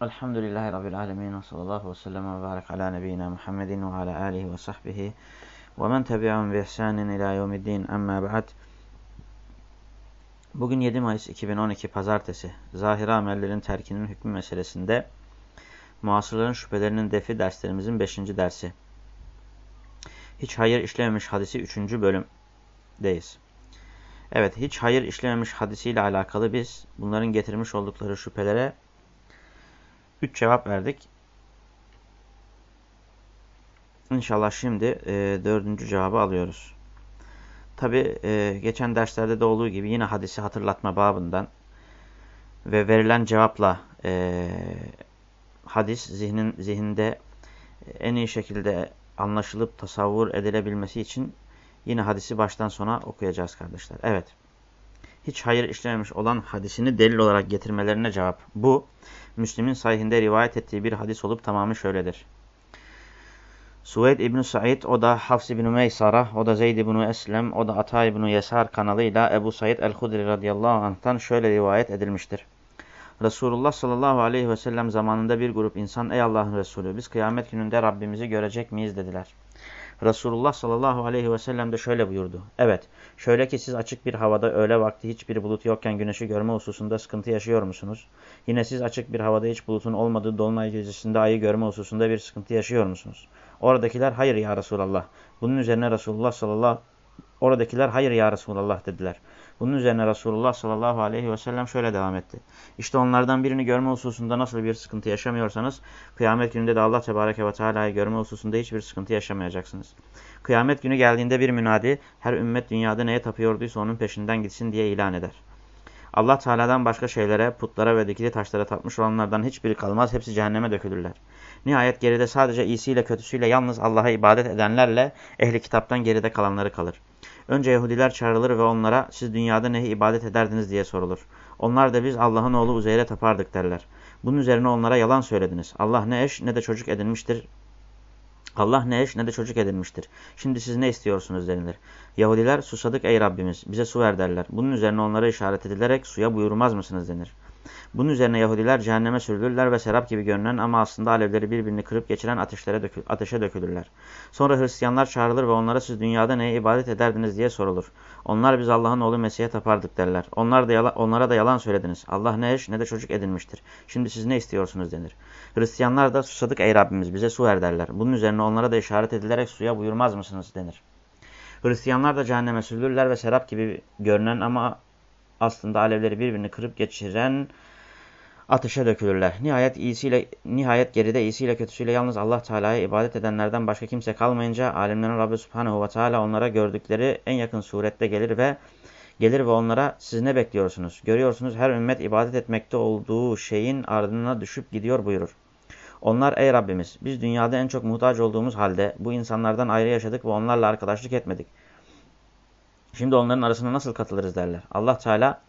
Elhamdülillahi Rabbil alemin ve sallallahu ve sellem ve barik ala nebiyyina Muhammedin ve ala alihi ve sahbihi ve men tebi'un bi ihsanin ila yevmiddin emma ba'd. Bugün 7 Mayıs 2012 Pazartesi. Zahir amellerin terkinin hükmü meselesinde muasırların şüphelerinin defi derslerimizin 5. dersi. Hiç hayır işlememiş hadisi 3. bölümdeyiz. Evet, hiç hayır işlememiş hadisiyle alakalı biz bunların getirmiş oldukları şüphelere 3 cevap verdik. İnşallah şimdi e, dördüncü cevabı alıyoruz. Tabi e, geçen derslerde de olduğu gibi yine hadisi hatırlatma babından ve verilen cevapla e, hadis zihnin zihinde en iyi şekilde anlaşılıp tasavvur edilebilmesi için yine hadisi baştan sona okuyacağız kardeşler. Evet. Hiç hayır işlememiş olan hadisini delil olarak getirmelerine cevap. Bu Müslim'in sahihinde rivayet ettiği bir hadis olup tamamı şöyledir. Suveyd İbn Said, o da Hafs İbn Meysara, o da Zeyd İbn Eslem, o da Ata İbn Yesar kanalıyla Ebu Said el-Hudri radıyallahu anh'tan şöyle rivayet edilmiştir. Resulullah sallallahu aleyhi ve sellem zamanında bir grup insan ey Allah'ın Resulü biz kıyamet gününde Rabbimizi görecek miyiz dediler. Resulullah sallallahu aleyhi ve sellem de şöyle buyurdu. Evet, şöyle ki siz açık bir havada öğle vakti hiçbir bulut yokken güneşi görme hususunda sıkıntı yaşıyor musunuz? Yine siz açık bir havada hiç bulutun olmadığı dolunay gecesinde ayı görme hususunda bir sıkıntı yaşıyor musunuz? Oradakiler hayır ya Resulallah. Bunun üzerine Resulullah sallallahu Oradakiler hayır ya Resulallah dediler. Bunun üzerine Resulullah sallallahu aleyhi ve sellem şöyle devam etti. İşte onlardan birini görme hususunda nasıl bir sıkıntı yaşamıyorsanız kıyamet gününde de Allah tebareke ve teala'yı görme hususunda hiçbir sıkıntı yaşamayacaksınız. Kıyamet günü geldiğinde bir münadi her ümmet dünyada neye tapıyorduysa onun peşinden gitsin diye ilan eder. Allah Teala'dan başka şeylere, putlara ve dikili taşlara tapmış olanlardan hiçbiri kalmaz. Hepsi cehenneme dökülürler. Nihayet geride sadece iyisiyle kötüsüyle yalnız Allah'a ibadet edenlerle ehli kitaptan geride kalanları kalır. Önce Yahudiler çağrılır ve onlara siz dünyada neyi ibadet ederdiniz diye sorulur. Onlar da biz Allah'ın oğlu Uzeyr'e tapardık derler. Bunun üzerine onlara yalan söylediniz. Allah ne eş ne de çocuk edinmiştir. Allah ne eş ne de çocuk edinmiştir. Şimdi siz ne istiyorsunuz denilir. Yahudiler susadık ey Rabbimiz bize su ver derler. Bunun üzerine onlara işaret edilerek suya buyurmaz mısınız denir. Bunun üzerine Yahudiler cehenneme sürülürler ve serap gibi görünen ama aslında alevleri birbirini kırıp geçiren ateşlere dökül ateşe dökülürler. Sonra Hristiyanlar çağrılır ve onlara siz dünyada neye ibadet ederdiniz diye sorulur. Onlar biz Allah'ın oğlu Mesih'e tapardık derler. Onlar da onlara da yalan söylediniz. Allah ne eş ne de çocuk edinmiştir. Şimdi siz ne istiyorsunuz denir. Hristiyanlar da susadık ey Rabbimiz bize su ver derler. Bunun üzerine onlara da işaret edilerek suya buyurmaz mısınız denir. Hristiyanlar da cehenneme sürülürler ve serap gibi görünen ama aslında alevleri birbirini kırıp geçiren ateşe dökülürler. Nihayet iyisiyle nihayet geride iyisiyle kötüsüyle yalnız Allah Teala'ya ibadet edenlerden başka kimse kalmayınca alemlerin Rabbi Subhanahu ve Teala onlara gördükleri en yakın surette gelir ve gelir ve onlara siz ne bekliyorsunuz? Görüyorsunuz her ümmet ibadet etmekte olduğu şeyin ardına düşüp gidiyor buyurur. Onlar ey Rabbimiz biz dünyada en çok muhtaç olduğumuz halde bu insanlardan ayrı yaşadık ve onlarla arkadaşlık etmedik. Şimdi onların arasına nasıl katılırız derler. Allah Teala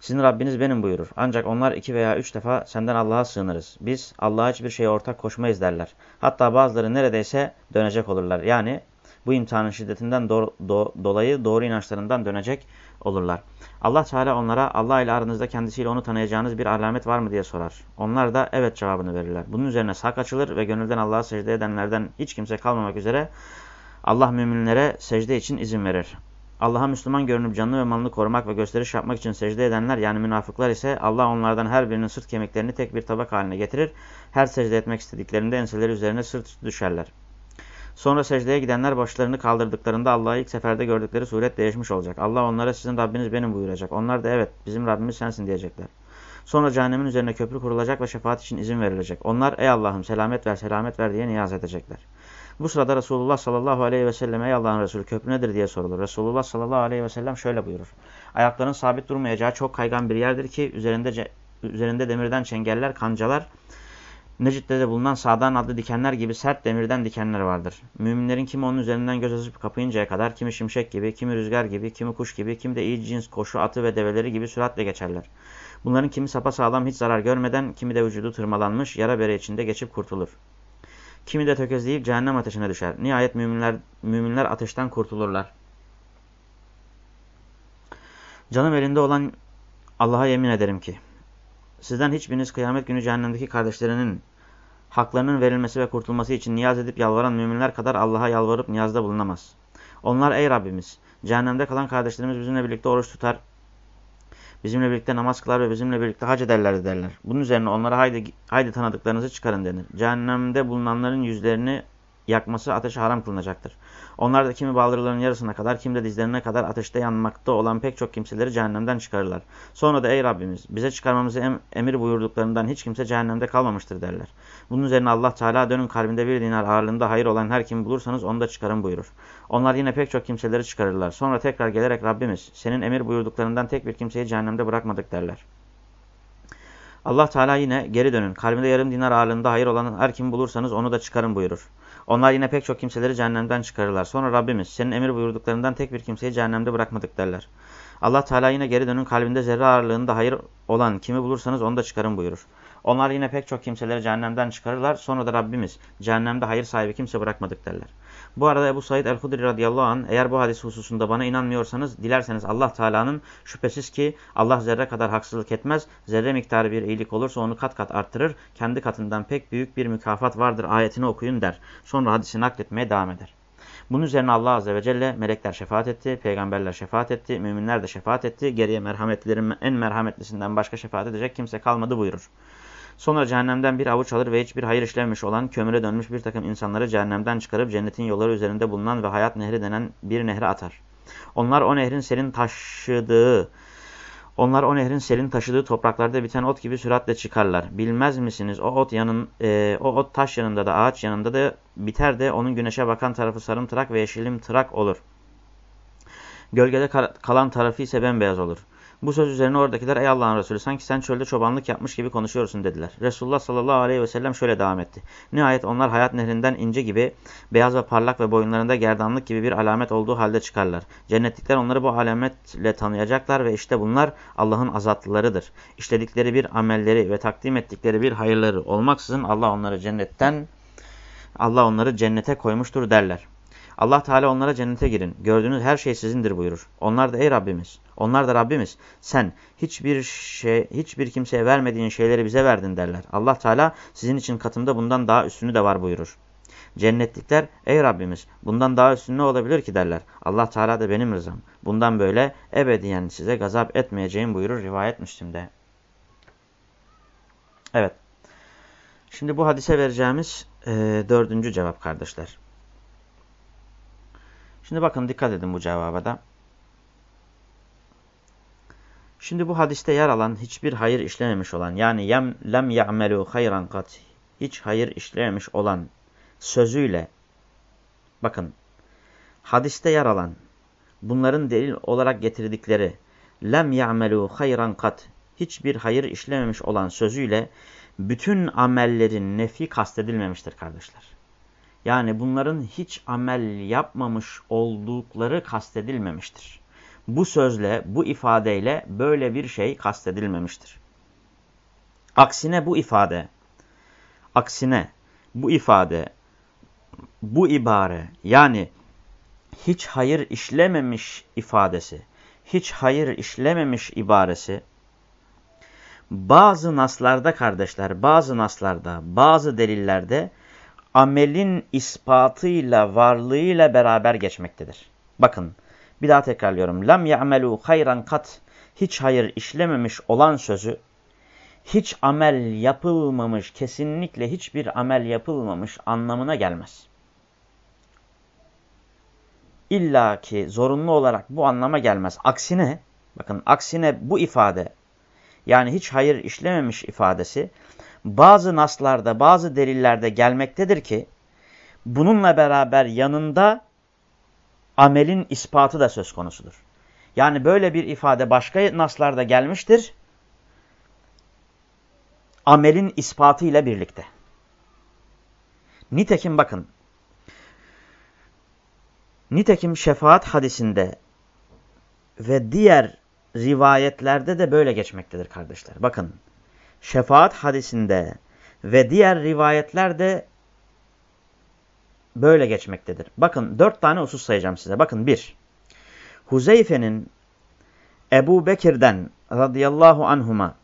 sizin Rabbiniz benim buyurur. Ancak onlar iki veya üç defa senden Allah'a sığınırız. Biz Allah'a hiçbir şeye ortak koşmayız derler. Hatta bazıları neredeyse dönecek olurlar. Yani bu imtihanın şiddetinden do do dolayı doğru inançlarından dönecek olurlar. Allah Teala onlara Allah ile aranızda kendisiyle onu tanıyacağınız bir alamet var mı diye sorar. Onlar da evet cevabını verirler. Bunun üzerine sak açılır ve gönülden Allah'a secde edenlerden hiç kimse kalmamak üzere Allah müminlere secde için izin verir. Allah'a Müslüman görünüp canını ve malını korumak ve gösteriş yapmak için secde edenler yani münafıklar ise Allah onlardan her birinin sırt kemiklerini tek bir tabak haline getirir. Her secde etmek istediklerinde enseleri üzerine sırt düşerler. Sonra secdeye gidenler başlarını kaldırdıklarında Allah'ı ilk seferde gördükleri suret değişmiş olacak. Allah onlara sizin Rabbiniz benim buyuracak. Onlar da evet bizim Rabbimiz sensin diyecekler. Sonra cehennemin üzerine köprü kurulacak ve şefaat için izin verilecek. Onlar ey Allah'ım selamet ver selamet ver diye niyaz edecekler. Bu sırada Resulullah sallallahu aleyhi ve selleme ey Allah'ın Resulü köprü nedir diye sorulur. Resulullah sallallahu aleyhi ve sellem şöyle buyurur. Ayakların sabit durmayacağı çok kaygan bir yerdir ki üzerinde üzerinde demirden çengeller, kancalar, Necid'de de bulunan sağdan adlı dikenler gibi sert demirden dikenler vardır. Müminlerin kimi onun üzerinden göz açıp kapayıncaya kadar kimi şimşek gibi, kimi rüzgar gibi, kimi kuş gibi, kimi de iyi cins koşu atı ve develeri gibi süratle geçerler. Bunların kimi sağlam hiç zarar görmeden, kimi de vücudu tırmalanmış, yara bere içinde geçip kurtulur. Kimi de tökezleyip cehennem ateşine düşer. Nihayet müminler, müminler ateşten kurtulurlar. Canım elinde olan Allah'a yemin ederim ki Sizden hiçbiriniz kıyamet günü cehennemdeki kardeşlerinin haklarının verilmesi ve kurtulması için niyaz edip yalvaran müminler kadar Allah'a yalvarıp niyazda bulunamaz. Onlar ey Rabbimiz cehennemde kalan kardeşlerimiz bizimle birlikte oruç tutar, bizimle birlikte namaz kılar ve bizimle birlikte hac ederler derler. Bunun üzerine onlara haydi, haydi tanıdıklarınızı çıkarın denir. Cehennemde bulunanların yüzlerini yakması ateşe haram kılınacaktır. Onlar da kimi baldırlarının yarısına kadar, kim de dizlerine kadar ateşte yanmakta olan pek çok kimseleri cehennemden çıkarırlar. Sonra da ey Rabbimiz bize çıkarmamızı em emir buyurduklarından hiç kimse cehennemde kalmamıştır derler. Bunun üzerine Allah Teala dönün kalbinde bir dinar ağırlığında hayır olan her kimi bulursanız onu da çıkarın buyurur. Onlar yine pek çok kimseleri çıkarırlar. Sonra tekrar gelerek Rabbimiz senin emir buyurduklarından tek bir kimseyi cehennemde bırakmadık derler. Allah Teala yine geri dönün. Kalbinde yarım dinar ağırlığında hayır olan her kimi bulursanız onu da çıkarın buyurur. Onlar yine pek çok kimseleri cehennemden çıkarırlar. Sonra Rabbimiz senin emir buyurduklarından tek bir kimseyi cehennemde bırakmadık derler. Allah Teala yine geri dönün kalbinde zerre ağırlığında hayır olan kimi bulursanız onu da çıkarın buyurur. Onlar yine pek çok kimseleri cehennemden çıkarırlar. Sonra da Rabbimiz cehennemde hayır sahibi kimse bırakmadık derler. Bu arada Ebu Said el-Hudri radıyallahu anh eğer bu hadis hususunda bana inanmıyorsanız dilerseniz Allah Teala'nın şüphesiz ki Allah zerre kadar haksızlık etmez. Zerre miktarı bir iyilik olursa onu kat kat arttırır. Kendi katından pek büyük bir mükafat vardır ayetini okuyun der. Sonra hadisi nakletmeye devam eder. Bunun üzerine Allah Azze ve Celle melekler şefaat etti, peygamberler şefaat etti, müminler de şefaat etti. Geriye merhametlilerin en merhametlisinden başka şefaat edecek kimse kalmadı buyurur. Sonra cehennemden bir avuç alır ve hiçbir hayır işlememiş olan kömüre dönmüş bir takım insanları cehennemden çıkarıp cennetin yolları üzerinde bulunan ve hayat nehri denen bir nehre atar. Onlar o nehrin serin taşıdığı onlar o nehrin selin taşıdığı topraklarda biten ot gibi süratle çıkarlar. Bilmez misiniz o ot yanın e, o ot taş yanında da ağaç yanında da biter de onun güneşe bakan tarafı sarımtırak ve yeşilim tırak olur. Gölgede kalan tarafı ise bembeyaz olur. Bu söz üzerine oradakiler ey Allah'ın Resulü sanki sen çölde çobanlık yapmış gibi konuşuyorsun dediler. Resulullah sallallahu aleyhi ve sellem şöyle devam etti. Nihayet onlar hayat nehrinden ince gibi beyaz ve parlak ve boyunlarında gerdanlık gibi bir alamet olduğu halde çıkarlar. Cennetlikler onları bu alametle tanıyacaklar ve işte bunlar Allah'ın azatlılarıdır. İşledikleri bir amelleri ve takdim ettikleri bir hayırları olmaksızın Allah onları cennetten Allah onları cennete koymuştur derler. Allah Teala onlara cennete girin. Gördüğünüz her şey sizindir buyurur. Onlar da ey Rabbimiz. Onlar da Rabbimiz. Sen hiçbir şey, hiçbir kimseye vermediğin şeyleri bize verdin derler. Allah Teala sizin için katımda bundan daha üstünü de var buyurur. Cennetlikler ey Rabbimiz bundan daha üstün ne olabilir ki derler. Allah Teala da benim rızam. Bundan böyle ebediyen size gazap etmeyeceğim buyurur rivayet Müslim'de. Evet. Şimdi bu hadise vereceğimiz e, dördüncü cevap kardeşler. Şimdi bakın dikkat edin bu cevaba da. Şimdi bu hadiste yer alan hiçbir hayır işlememiş olan yani yem lem ya'melu hayran kat hiç hayır işlememiş olan sözüyle bakın hadiste yer alan bunların delil olarak getirdikleri lem ya'melu hayran kat hiçbir hayır işlememiş olan sözüyle bütün amellerin nefi kastedilmemiştir kardeşler. Yani bunların hiç amel yapmamış oldukları kastedilmemiştir. Bu sözle, bu ifadeyle böyle bir şey kastedilmemiştir. Aksine bu ifade, aksine bu ifade, bu ibare yani hiç hayır işlememiş ifadesi, hiç hayır işlememiş ibaresi bazı naslarda kardeşler, bazı naslarda, bazı delillerde amelin ispatıyla, varlığıyla beraber geçmektedir. Bakın bir daha tekrarlıyorum. Lam ya'melu hayran kat hiç hayır işlememiş olan sözü hiç amel yapılmamış, kesinlikle hiçbir amel yapılmamış anlamına gelmez. İlla ki zorunlu olarak bu anlama gelmez. Aksine, bakın aksine bu ifade, yani hiç hayır işlememiş ifadesi, bazı naslarda, bazı delillerde gelmektedir ki bununla beraber yanında amelin ispatı da söz konusudur. Yani böyle bir ifade başka naslarda gelmiştir. Amelin ispatı ile birlikte. Nitekim bakın. Nitekim şefaat hadisinde ve diğer rivayetlerde de böyle geçmektedir kardeşler. Bakın şefaat hadisinde ve diğer rivayetlerde böyle geçmektedir. Bakın dört tane husus sayacağım size. Bakın bir, Huzeyfe'nin Ebu Bekir'den radıyallahu anhuma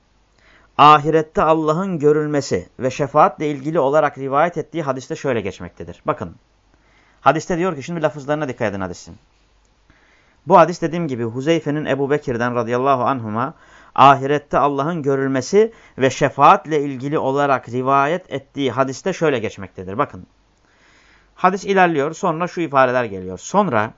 ahirette Allah'ın görülmesi ve şefaatle ilgili olarak rivayet ettiği hadiste şöyle geçmektedir. Bakın. Hadiste diyor ki şimdi lafızlarına dikkat edin hadisin. Bu hadis dediğim gibi Huzeyfe'nin Ebu Bekir'den radıyallahu anhuma ahirette Allah'ın görülmesi ve şefaatle ilgili olarak rivayet ettiği hadiste şöyle geçmektedir. Bakın. Hadis ilerliyor. Sonra şu ifadeler geliyor. Sonra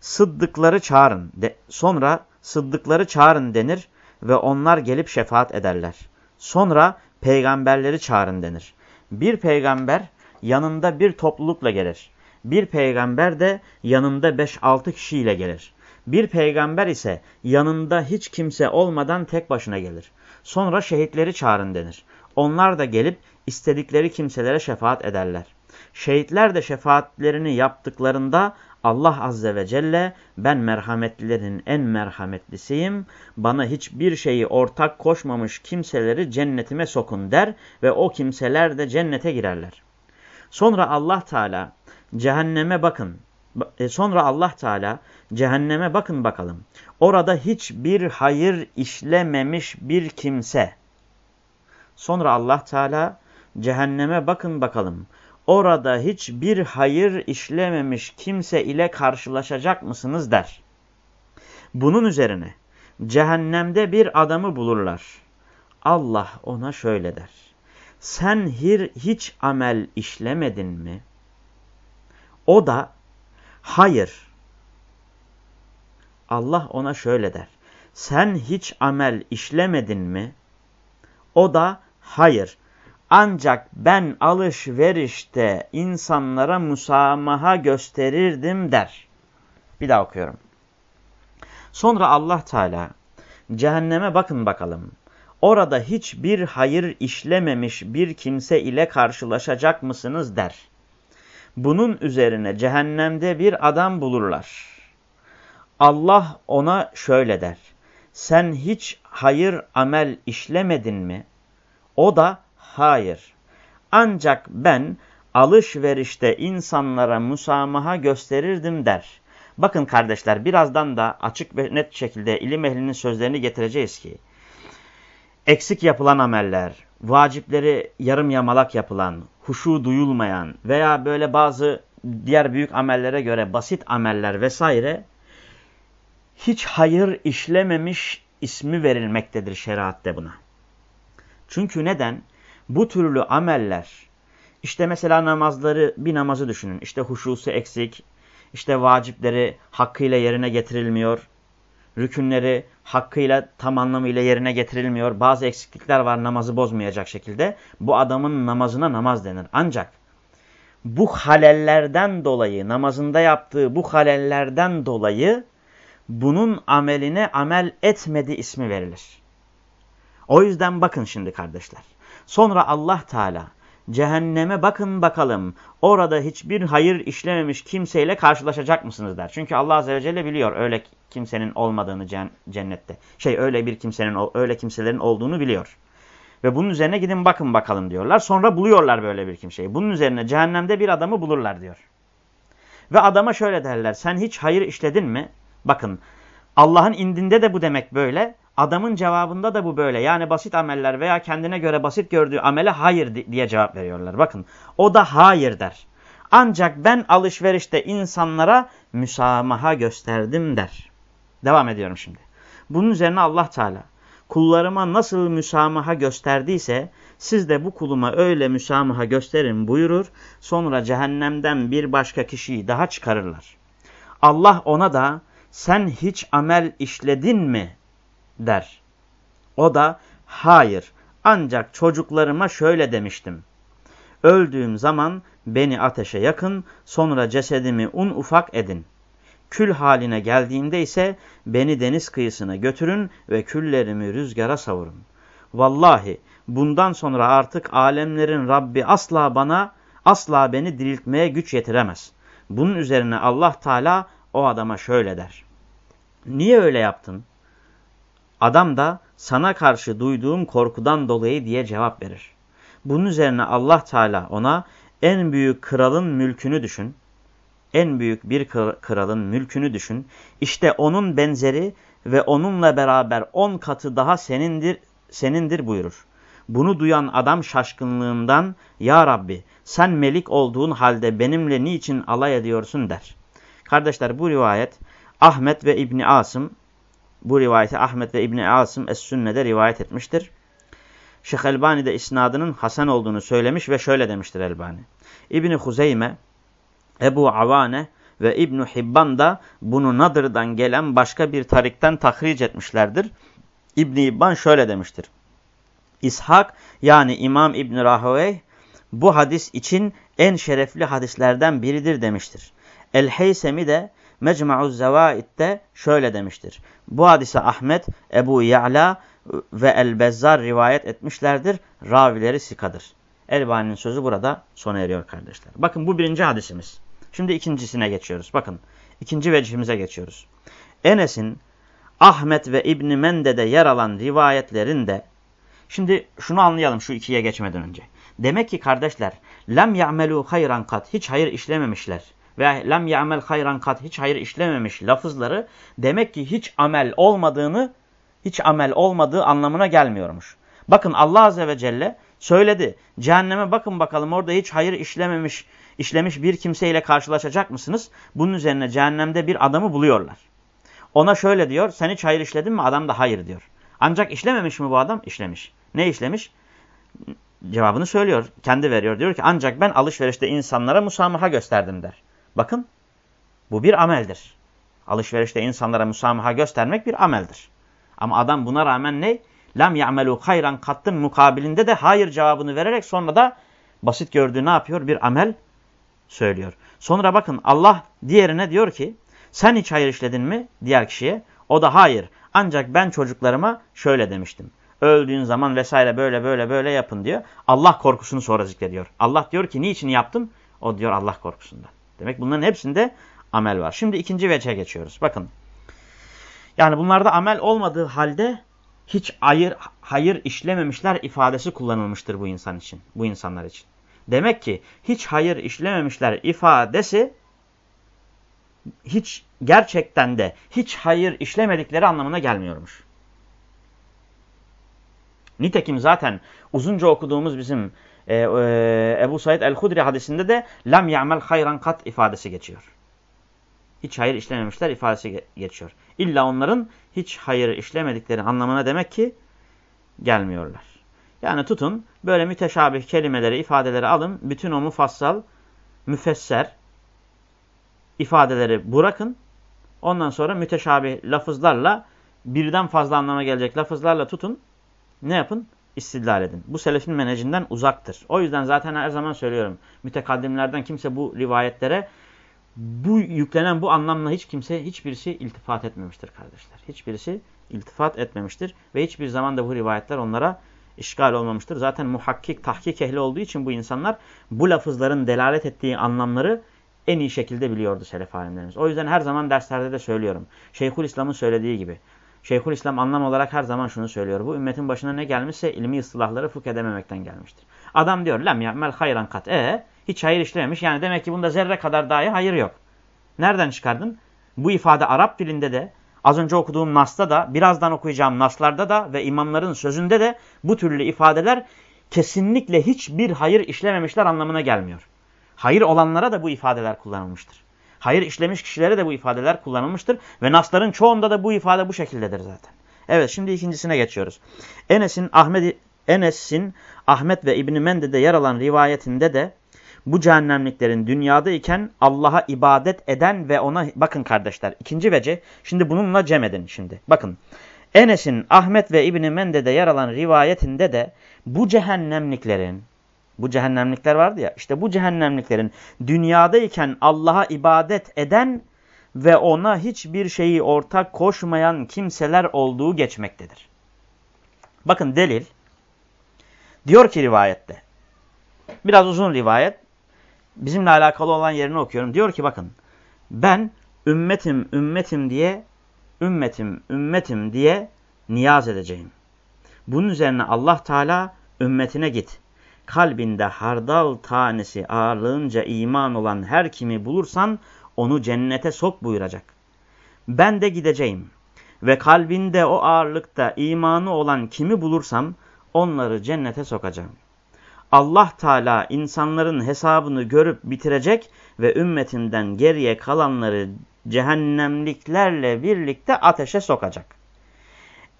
sıddıkları çağırın. De, sonra sıddıkları çağırın denir ve onlar gelip şefaat ederler. Sonra peygamberleri çağırın denir. Bir peygamber yanında bir toplulukla gelir. Bir peygamber de yanında 5-6 kişiyle gelir. Bir peygamber ise yanında hiç kimse olmadan tek başına gelir. Sonra şehitleri çağırın denir. Onlar da gelip istedikleri kimselere şefaat ederler. Şehitler de şefaatlerini yaptıklarında Allah Azze ve Celle ben merhametlilerin en merhametlisiyim. Bana hiçbir şeyi ortak koşmamış kimseleri cennetime sokun der ve o kimseler de cennete girerler. Sonra Allah Teala cehenneme bakın. E, sonra Allah Teala cehenneme bakın bakalım. Orada hiçbir hayır işlememiş bir kimse. Sonra Allah Teala cehenneme bakın bakalım orada hiçbir hayır işlememiş kimse ile karşılaşacak mısınız der. Bunun üzerine cehennemde bir adamı bulurlar. Allah ona şöyle der. Sen hiç amel işlemedin mi? O da hayır. Allah ona şöyle der. Sen hiç amel işlemedin mi? O da hayır. Ancak ben alışverişte insanlara musamaha gösterirdim der. Bir daha okuyorum. Sonra Allah Teala cehenneme bakın bakalım. Orada hiçbir hayır işlememiş bir kimse ile karşılaşacak mısınız der. Bunun üzerine cehennemde bir adam bulurlar. Allah ona şöyle der. Sen hiç hayır amel işlemedin mi? O da Hayır. Ancak ben alışverişte insanlara musamaha gösterirdim der. Bakın kardeşler birazdan da açık ve net şekilde ilim ehlinin sözlerini getireceğiz ki eksik yapılan ameller, vacipleri yarım yamalak yapılan, huşu duyulmayan veya böyle bazı diğer büyük amellere göre basit ameller vesaire hiç hayır işlememiş ismi verilmektedir şeriatte buna. Çünkü neden? Bu türlü ameller, işte mesela namazları, bir namazı düşünün. İşte huşusu eksik, işte vacipleri hakkıyla yerine getirilmiyor, rükünleri hakkıyla tam anlamıyla yerine getirilmiyor. Bazı eksiklikler var namazı bozmayacak şekilde. Bu adamın namazına namaz denir. Ancak bu halellerden dolayı, namazında yaptığı bu halellerden dolayı bunun ameline amel etmedi ismi verilir. O yüzden bakın şimdi kardeşler. Sonra Allah Teala cehenneme bakın bakalım orada hiçbir hayır işlememiş kimseyle karşılaşacak mısınız der. Çünkü Allah Azze ve Celle biliyor öyle kimsenin olmadığını cennette. Şey öyle bir kimsenin öyle kimselerin olduğunu biliyor. Ve bunun üzerine gidin bakın bakalım diyorlar. Sonra buluyorlar böyle bir kimseyi. Bunun üzerine cehennemde bir adamı bulurlar diyor. Ve adama şöyle derler. Sen hiç hayır işledin mi? Bakın Allah'ın indinde de bu demek böyle. Adamın cevabında da bu böyle. Yani basit ameller veya kendine göre basit gördüğü amele hayır diye cevap veriyorlar. Bakın o da hayır der. Ancak ben alışverişte insanlara müsamaha gösterdim der. Devam ediyorum şimdi. Bunun üzerine Allah Teala kullarıma nasıl müsamaha gösterdiyse siz de bu kuluma öyle müsamaha gösterin buyurur. Sonra cehennemden bir başka kişiyi daha çıkarırlar. Allah ona da sen hiç amel işledin mi der. O da hayır ancak çocuklarıma şöyle demiştim. Öldüğüm zaman beni ateşe yakın sonra cesedimi un ufak edin. Kül haline geldiğinde ise beni deniz kıyısına götürün ve küllerimi rüzgara savurun. Vallahi bundan sonra artık alemlerin Rabbi asla bana, asla beni diriltmeye güç yetiremez. Bunun üzerine Allah Teala o adama şöyle der. Niye öyle yaptın? Adam da sana karşı duyduğum korkudan dolayı diye cevap verir. Bunun üzerine Allah Teala ona en büyük kralın mülkünü düşün. En büyük bir kralın mülkünü düşün. İşte onun benzeri ve onunla beraber on katı daha senindir senindir buyurur. Bunu duyan adam şaşkınlığından Ya Rabbi sen melik olduğun halde benimle niçin alay ediyorsun der. Kardeşler bu rivayet Ahmet ve İbni Asım bu rivayeti Ahmet ve İbni Asım Es-Sünne'de rivayet etmiştir. Şeyh Elbani de isnadının Hasan olduğunu söylemiş ve şöyle demiştir Elbani. İbni Huzeyme, Ebu Avane ve İbn Hibban da bunu Nadır'dan gelen başka bir tarikten tahric etmişlerdir. İbn Hibban şöyle demiştir. İshak yani İmam İbn Rahawey bu hadis için en şerefli hadislerden biridir demiştir. El-Heysemi de Mecmu'uz Zevaid'de şöyle demiştir. Bu hadise Ahmet, Ebu Ya'la ve El-Bezzar rivayet etmişlerdir. Ravileri sikadır. Elbani'nin sözü burada sona eriyor kardeşler. Bakın bu birinci hadisimiz. Şimdi ikincisine geçiyoruz. Bakın ikinci vecihimize geçiyoruz. Enes'in Ahmet ve İbni Mende'de yer alan rivayetlerinde şimdi şunu anlayalım şu ikiye geçmeden önce. Demek ki kardeşler lem ya'melu hayran kat hiç hayır işlememişler ve lem ya'mel hayran kat hiç hayır işlememiş lafızları demek ki hiç amel olmadığını hiç amel olmadığı anlamına gelmiyormuş. Bakın Allah Azze ve Celle söyledi. Cehenneme bakın bakalım orada hiç hayır işlememiş, işlemiş bir kimseyle karşılaşacak mısınız? Bunun üzerine cehennemde bir adamı buluyorlar. Ona şöyle diyor, sen hiç hayır işledin mi? Adam da hayır diyor. Ancak işlememiş mi bu adam? İşlemiş. Ne işlemiş? Cevabını söylüyor, kendi veriyor. Diyor ki ancak ben alışverişte insanlara musamaha gösterdim der. Bakın bu bir ameldir. Alışverişte insanlara musamaha göstermek bir ameldir. Ama adam buna rağmen ne? Lam ya'melu hayran kattın mukabilinde de hayır cevabını vererek sonra da basit gördüğü ne yapıyor? Bir amel söylüyor. Sonra bakın Allah diğerine diyor ki sen hiç hayır işledin mi? Diğer kişiye. O da hayır. Ancak ben çocuklarıma şöyle demiştim. Öldüğün zaman vesaire böyle böyle böyle yapın diyor. Allah korkusunu sonra zikrediyor. Allah diyor ki niçin yaptım? O diyor Allah korkusundan. Demek bunların hepsinde amel var. Şimdi ikinci veçe geçiyoruz. Bakın. Yani bunlarda amel olmadığı halde hiç hayır, hayır işlememişler ifadesi kullanılmıştır bu insan için, bu insanlar için. Demek ki hiç hayır işlememişler ifadesi hiç gerçekten de hiç hayır işlemedikleri anlamına gelmiyormuş. Nitekim zaten uzunca okuduğumuz bizim e, e, Ebu Said el-Hudri hadisinde de lam ya'mel hayran kat ifadesi geçiyor. Hiç hayır işlememişler ifadesi geçiyor. İlla onların hiç hayır işlemedikleri anlamına demek ki gelmiyorlar. Yani tutun böyle müteşabih kelimeleri, ifadeleri alın. Bütün o mufassal, müfesser ifadeleri bırakın. Ondan sonra müteşabih lafızlarla birden fazla anlama gelecek lafızlarla tutun. Ne yapın? İstidlal edin. Bu selefin menecinden uzaktır. O yüzden zaten her zaman söylüyorum. Mütekaddimlerden kimse bu rivayetlere bu yüklenen bu anlamla hiç kimse hiçbirisi iltifat etmemiştir kardeşler. Hiçbirisi iltifat etmemiştir ve hiçbir zaman da bu rivayetler onlara işgal olmamıştır. Zaten muhakkik, tahkik ehli olduğu için bu insanlar bu lafızların delalet ettiği anlamları en iyi şekilde biliyordu selef alimlerimiz. O yüzden her zaman derslerde de söylüyorum. Şeyhül İslam'ın söylediği gibi. Şeyhül İslam anlam olarak her zaman şunu söylüyor. Bu ümmetin başına ne gelmişse ilmi ıslahları fıkh edememekten gelmiştir. Adam diyor lem ya'mel hayran kat. E hiç hayır işlememiş. Yani demek ki bunda zerre kadar dahi hayır yok. Nereden çıkardın? Bu ifade Arap dilinde de az önce okuduğum Nas'ta da birazdan okuyacağım Nas'larda da ve imamların sözünde de bu türlü ifadeler kesinlikle hiçbir hayır işlememişler anlamına gelmiyor. Hayır olanlara da bu ifadeler kullanılmıştır. Hayır işlemiş kişilere de bu ifadeler kullanılmıştır. Ve Nasların çoğunda da bu ifade bu şekildedir zaten. Evet şimdi ikincisine geçiyoruz. Enes'in Ahmet Enes'in Ahmet ve İbn Mende'de yer alan rivayetinde de bu cehennemliklerin dünyada iken Allah'a ibadet eden ve ona bakın kardeşler ikinci vece şimdi bununla cem edin şimdi bakın Enes'in Ahmet ve İbni Mende'de yer alan rivayetinde de bu cehennemliklerin bu cehennemlikler vardı ya işte bu cehennemliklerin dünyadayken Allah'a ibadet eden ve ona hiçbir şeyi ortak koşmayan kimseler olduğu geçmektedir. Bakın delil diyor ki rivayette biraz uzun rivayet bizimle alakalı olan yerini okuyorum. Diyor ki bakın ben ümmetim ümmetim diye ümmetim ümmetim diye niyaz edeceğim. Bunun üzerine Allah Teala ümmetine git. Kalbinde hardal tanesi ağırlığınca iman olan her kimi bulursan onu cennete sok buyuracak. Ben de gideceğim ve kalbinde o ağırlıkta imanı olan kimi bulursam onları cennete sokacağım. Allah Teala insanların hesabını görüp bitirecek ve ümmetinden geriye kalanları cehennemliklerle birlikte ateşe sokacak.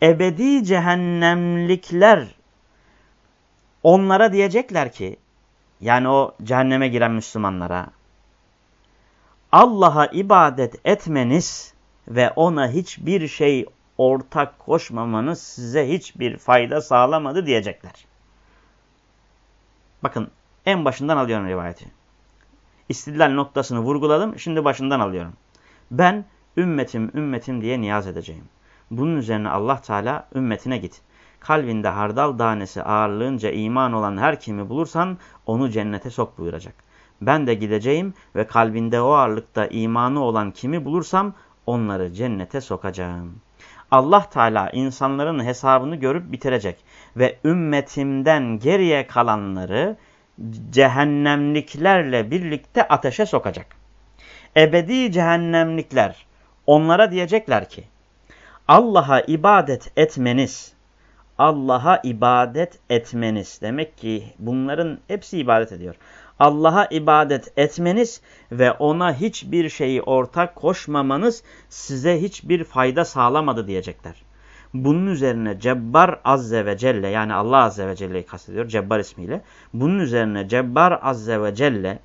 Ebedi cehennemlikler onlara diyecekler ki yani o cehenneme giren Müslümanlara Allah'a ibadet etmeniz ve ona hiçbir şey ortak koşmamanız size hiçbir fayda sağlamadı diyecekler. Bakın en başından alıyorum rivayeti. İstidlal noktasını vurguladım. Şimdi başından alıyorum. Ben ümmetim ümmetim diye niyaz edeceğim. Bunun üzerine Allah Teala ümmetine git. Kalbinde hardal tanesi ağırlığınca iman olan her kimi bulursan onu cennete sok buyuracak. Ben de gideceğim ve kalbinde o ağırlıkta imanı olan kimi bulursam onları cennete sokacağım. Allah Teala insanların hesabını görüp bitirecek ve ümmetimden geriye kalanları cehennemliklerle birlikte ateşe sokacak. Ebedi cehennemlikler onlara diyecekler ki Allah'a ibadet etmeniz, Allah'a ibadet etmeniz demek ki bunların hepsi ibadet ediyor. Allah'a ibadet etmeniz ve ona hiçbir şeyi ortak koşmamanız size hiçbir fayda sağlamadı diyecekler. Bunun üzerine Cebbar Azze ve Celle yani Allah Azze ve Celle'yi kastediyor Cebbar ismiyle. Bunun üzerine Cebbar Azze ve Celle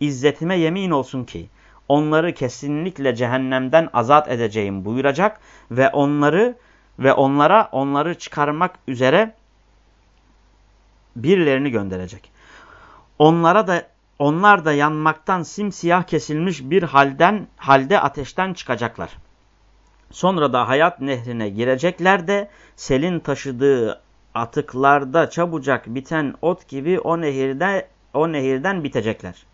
izzetime yemin olsun ki onları kesinlikle cehennemden azat edeceğim buyuracak ve onları ve onlara onları çıkarmak üzere birilerini gönderecek. Onlara da onlar da yanmaktan simsiyah kesilmiş bir halden halde ateşten çıkacaklar. Sonra da hayat nehrine girecekler de selin taşıdığı atıklarda çabucak biten ot gibi o nehirde o nehirden bitecekler.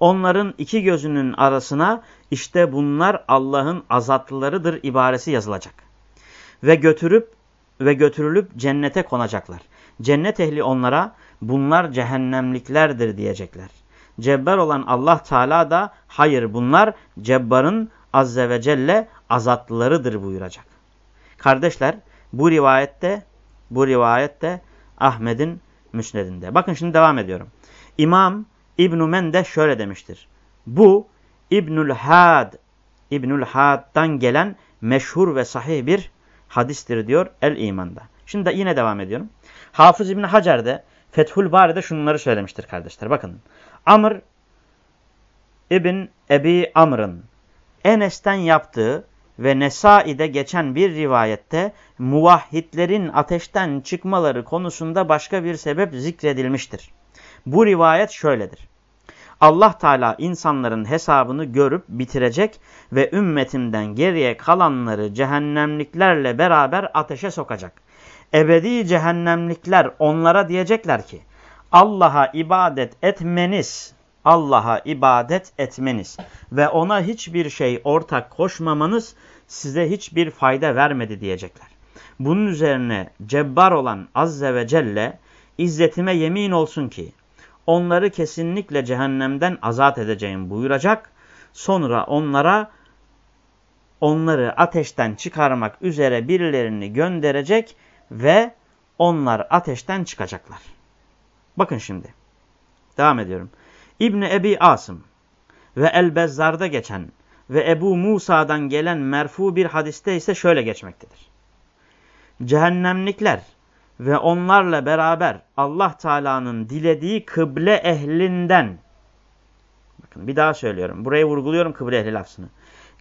Onların iki gözünün arasına işte bunlar Allah'ın azatlılarıdır ibaresi yazılacak. Ve götürüp ve götürülüp cennete konacaklar. Cennet ehli onlara bunlar cehennemliklerdir diyecekler. Cebbar olan Allah Teala da hayır bunlar Cebbar'ın Azze ve Celle azatlılarıdır buyuracak. Kardeşler bu rivayette bu rivayette Ahmet'in müsnedinde. Bakın şimdi devam ediyorum. İmam İbn-i Mende şöyle demiştir. Bu İbnül Had İbnül Had'dan gelen meşhur ve sahih bir hadistir diyor El İman'da. Şimdi de yine devam ediyorum. Hafız İbn Hacer de Fethül Bari'de şunları söylemiştir kardeşler. Bakın. Amr İbn Ebi Amr'ın Enes'ten yaptığı ve Nesai'de geçen bir rivayette muvahhidlerin ateşten çıkmaları konusunda başka bir sebep zikredilmiştir. Bu rivayet şöyledir. Allah Teala insanların hesabını görüp bitirecek ve ümmetimden geriye kalanları cehennemliklerle beraber ateşe sokacak. Ebedi cehennemlikler onlara diyecekler ki Allah'a ibadet etmeniz, Allah'a ibadet etmeniz ve ona hiçbir şey ortak koşmamanız size hiçbir fayda vermedi diyecekler. Bunun üzerine cebbar olan Azze ve Celle izzetime yemin olsun ki onları kesinlikle cehennemden azat edeceğim buyuracak. Sonra onlara onları ateşten çıkarmak üzere birilerini gönderecek ve onlar ateşten çıkacaklar. Bakın şimdi. Devam ediyorum. İbni Ebi Asım ve El-Bezzar'da geçen ve Ebu Musa'dan gelen merfu bir hadiste ise şöyle geçmektedir. Cehennemlikler ve onlarla beraber Allah Teala'nın dilediği kıble ehlinden bakın bir daha söylüyorum. Burayı vurguluyorum kıble ehli lafzını.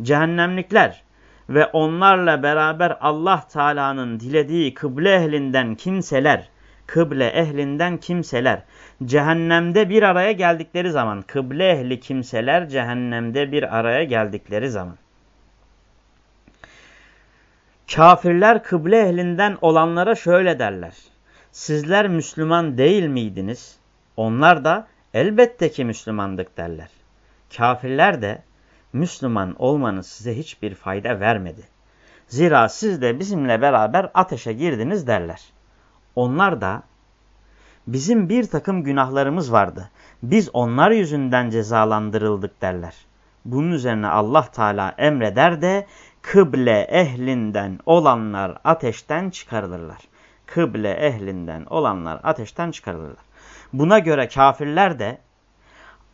Cehennemlikler ve onlarla beraber Allah Teala'nın dilediği kıble ehlinden kimseler, kıble ehlinden kimseler cehennemde bir araya geldikleri zaman, kıble ehli kimseler cehennemde bir araya geldikleri zaman Kafirler kıble ehlinden olanlara şöyle derler. Sizler Müslüman değil miydiniz? Onlar da elbette ki Müslümandık derler. Kafirler de Müslüman olmanız size hiçbir fayda vermedi. Zira siz de bizimle beraber ateşe girdiniz derler. Onlar da bizim bir takım günahlarımız vardı. Biz onlar yüzünden cezalandırıldık derler. Bunun üzerine Allah Teala emreder de kıble ehlinden olanlar ateşten çıkarılırlar. Kıble ehlinden olanlar ateşten çıkarılırlar. Buna göre kafirler de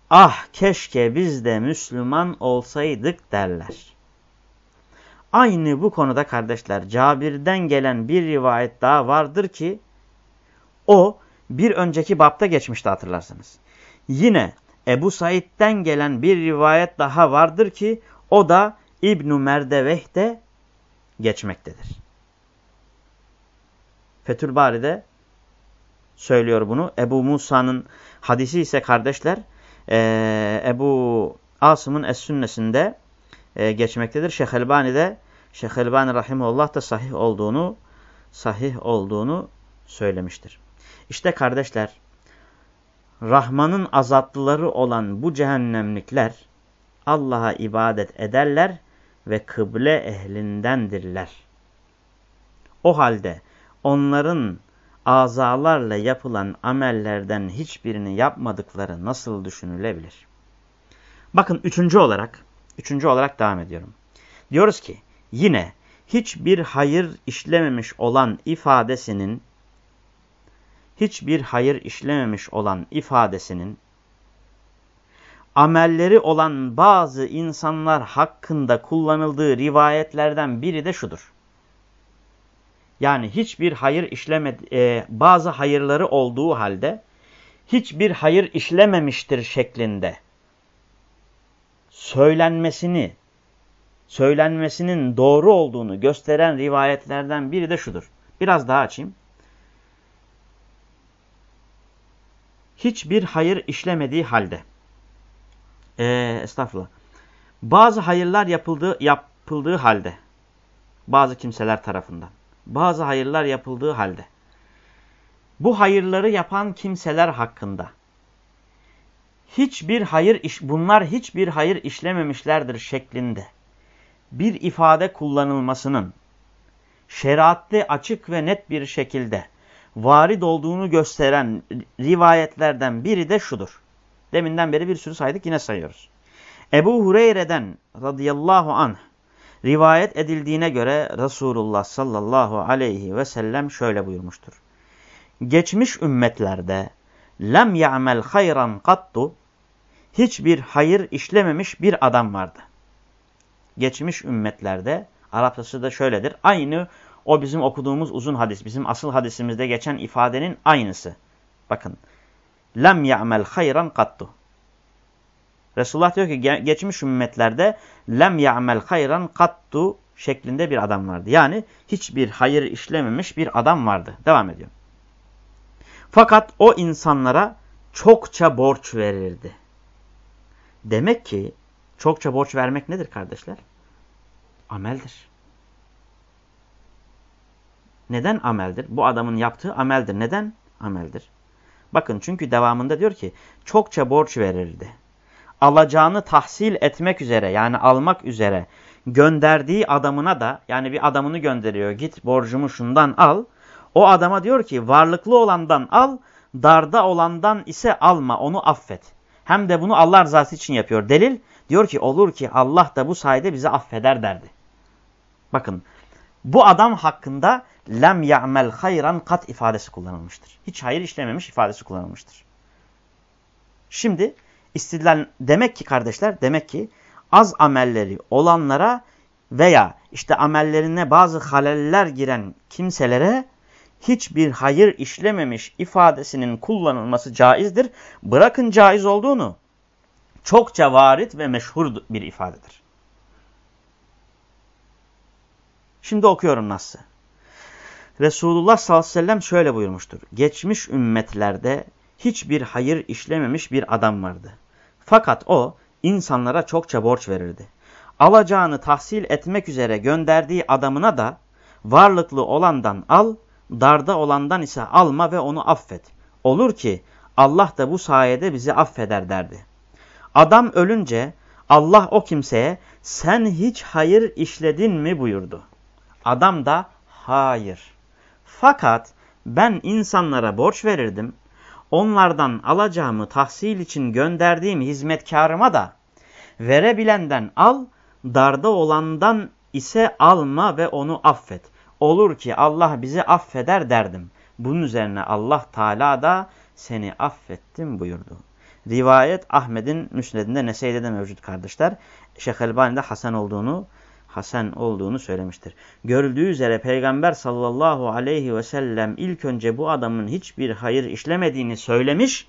ah keşke biz de Müslüman olsaydık derler. Aynı bu konuda kardeşler Cabir'den gelen bir rivayet daha vardır ki o bir önceki bapta geçmişti hatırlarsınız. Yine Ebu Said'den gelen bir rivayet daha vardır ki o da İbn-i Merdeveh'te geçmektedir. Fethülbari'de söylüyor bunu. Ebu Musa'nın hadisi ise kardeşler e, Ebu Asım'ın Es-Sünnesinde e, geçmektedir. Şeyh Elbani'de Şeyh Elbani Rahimullah da sahih olduğunu sahih olduğunu söylemiştir. İşte kardeşler Rahman'ın azatlıları olan bu cehennemlikler Allah'a ibadet ederler ve kıble ehlindendirler. O halde onların azalarla yapılan amellerden hiçbirini yapmadıkları nasıl düşünülebilir? Bakın üçüncü olarak, üçüncü olarak devam ediyorum. Diyoruz ki yine hiçbir hayır işlememiş olan ifadesinin hiçbir hayır işlememiş olan ifadesinin amelleri olan bazı insanlar hakkında kullanıldığı rivayetlerden biri de şudur. Yani hiçbir hayır işlemedi, e, bazı hayırları olduğu halde hiçbir hayır işlememiştir şeklinde söylenmesini, söylenmesinin doğru olduğunu gösteren rivayetlerden biri de şudur. Biraz daha açayım. Hiçbir hayır işlemediği halde e, estağfurullah. Bazı hayırlar yapıldığı, yapıldığı halde, bazı kimseler tarafından, bazı hayırlar yapıldığı halde, bu hayırları yapan kimseler hakkında, hiçbir hayır iş, bunlar hiçbir hayır işlememişlerdir şeklinde bir ifade kullanılmasının şeriatte açık ve net bir şekilde varid olduğunu gösteren rivayetlerden biri de şudur. Deminden beri bir sürü saydık yine sayıyoruz. Ebu Hureyre'den radıyallahu anh rivayet edildiğine göre Resulullah sallallahu aleyhi ve sellem şöyle buyurmuştur. Geçmiş ümmetlerde lem ya'mel hayran kattu hiçbir hayır işlememiş bir adam vardı. Geçmiş ümmetlerde Arapçası da şöyledir. Aynı o bizim okuduğumuz uzun hadis, bizim asıl hadisimizde geçen ifadenin aynısı. Bakın lem ya'mel hayran kattu. Resulullah diyor ki geçmiş ümmetlerde lem ya'mel hayran kattu şeklinde bir adam vardı. Yani hiçbir hayır işlememiş bir adam vardı. Devam ediyor. Fakat o insanlara çokça borç verirdi. Demek ki çokça borç vermek nedir kardeşler? Ameldir. Neden ameldir? Bu adamın yaptığı ameldir. Neden? Ameldir. Bakın çünkü devamında diyor ki çokça borç verirdi. Alacağını tahsil etmek üzere yani almak üzere gönderdiği adamına da yani bir adamını gönderiyor git borcumu şundan al. O adama diyor ki varlıklı olandan al darda olandan ise alma onu affet. Hem de bunu Allah rızası için yapıyor. Delil diyor ki olur ki Allah da bu sayede bizi affeder derdi. Bakın bu adam hakkında lem ya'mel hayran kat ifadesi kullanılmıştır. Hiç hayır işlememiş ifadesi kullanılmıştır. Şimdi istidlal demek ki kardeşler demek ki az amelleri olanlara veya işte amellerine bazı haleller giren kimselere hiçbir hayır işlememiş ifadesinin kullanılması caizdir. Bırakın caiz olduğunu çokça varit ve meşhur bir ifadedir. Şimdi okuyorum nasıl. Resulullah sallallahu aleyhi ve sellem şöyle buyurmuştur. Geçmiş ümmetlerde hiçbir hayır işlememiş bir adam vardı. Fakat o insanlara çokça borç verirdi. Alacağını tahsil etmek üzere gönderdiği adamına da varlıklı olandan al, darda olandan ise alma ve onu affet. Olur ki Allah da bu sayede bizi affeder derdi. Adam ölünce Allah o kimseye sen hiç hayır işledin mi buyurdu. Adam da hayır fakat ben insanlara borç verirdim. Onlardan alacağımı tahsil için gönderdiğim hizmetkarıma da verebilenden al, darda olandan ise alma ve onu affet. Olur ki Allah bizi affeder derdim. Bunun üzerine Allah Teala da seni affettim buyurdu. Rivayet Ahmet'in müsnedinde Neseyde de mevcut kardeşler. Şeyh Elbani'de Hasan olduğunu Hasan olduğunu söylemiştir. Görüldüğü üzere Peygamber sallallahu aleyhi ve sellem ilk önce bu adamın hiçbir hayır işlemediğini söylemiş.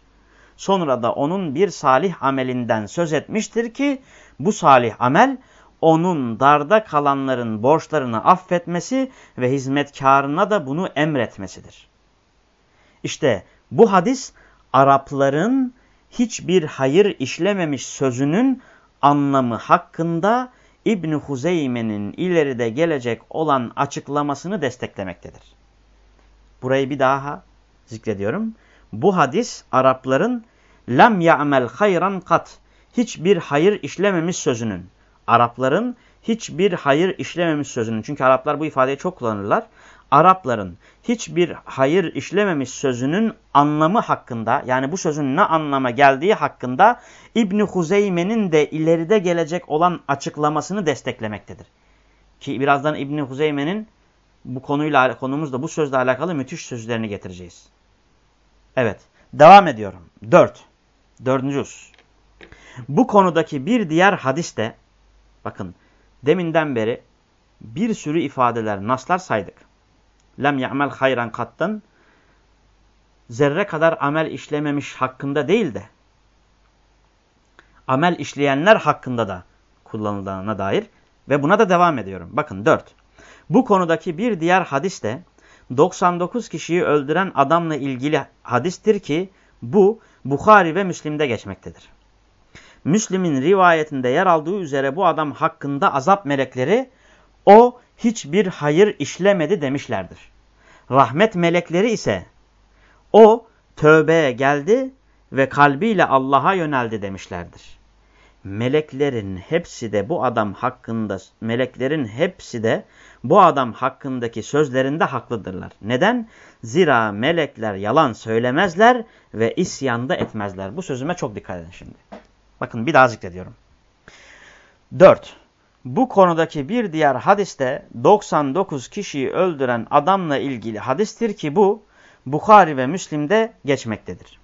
Sonra da onun bir salih amelinden söz etmiştir ki bu salih amel onun darda kalanların borçlarını affetmesi ve hizmetkarına da bunu emretmesidir. İşte bu hadis Arapların hiçbir hayır işlememiş sözünün anlamı hakkında İbn Huzeyme'nin ileride gelecek olan açıklamasını desteklemektedir. Burayı bir daha zikrediyorum. Bu hadis Arapların lam ya'mel hayran kat hiçbir hayır işlememiş sözünün Arapların hiçbir hayır işlememiş sözünün çünkü Araplar bu ifadeyi çok kullanırlar. Arapların hiçbir hayır işlememiş sözünün anlamı hakkında yani bu sözün ne anlama geldiği hakkında İbni Huzeyme'nin de ileride gelecek olan açıklamasını desteklemektedir. Ki birazdan İbni Huzeyme'nin bu konuyla konumuzda bu sözle alakalı müthiş sözlerini getireceğiz. Evet. Devam ediyorum. Dört. Dördüncü. Bu konudaki bir diğer hadiste bakın deminden beri bir sürü ifadeler, naslar saydık lem ya'mel hayran kattan zerre kadar amel işlememiş hakkında değil de amel işleyenler hakkında da kullanıldığına dair ve buna da devam ediyorum. Bakın 4. Bu konudaki bir diğer hadis de 99 kişiyi öldüren adamla ilgili hadistir ki bu Bukhari ve Müslim'de geçmektedir. Müslim'in rivayetinde yer aldığı üzere bu adam hakkında azap melekleri o hiçbir hayır işlemedi demişlerdir. Rahmet melekleri ise o tövbeye geldi ve kalbiyle Allah'a yöneldi demişlerdir. Meleklerin hepsi de bu adam hakkında, meleklerin hepsi de bu adam hakkındaki sözlerinde haklıdırlar. Neden? Zira melekler yalan söylemezler ve isyanda etmezler. Bu sözüme çok dikkat edin şimdi. Bakın bir daha zikrediyorum. 4. Bu konudaki bir diğer hadiste 99 kişiyi öldüren adamla ilgili hadistir ki bu Bukhari ve Müslim'de geçmektedir.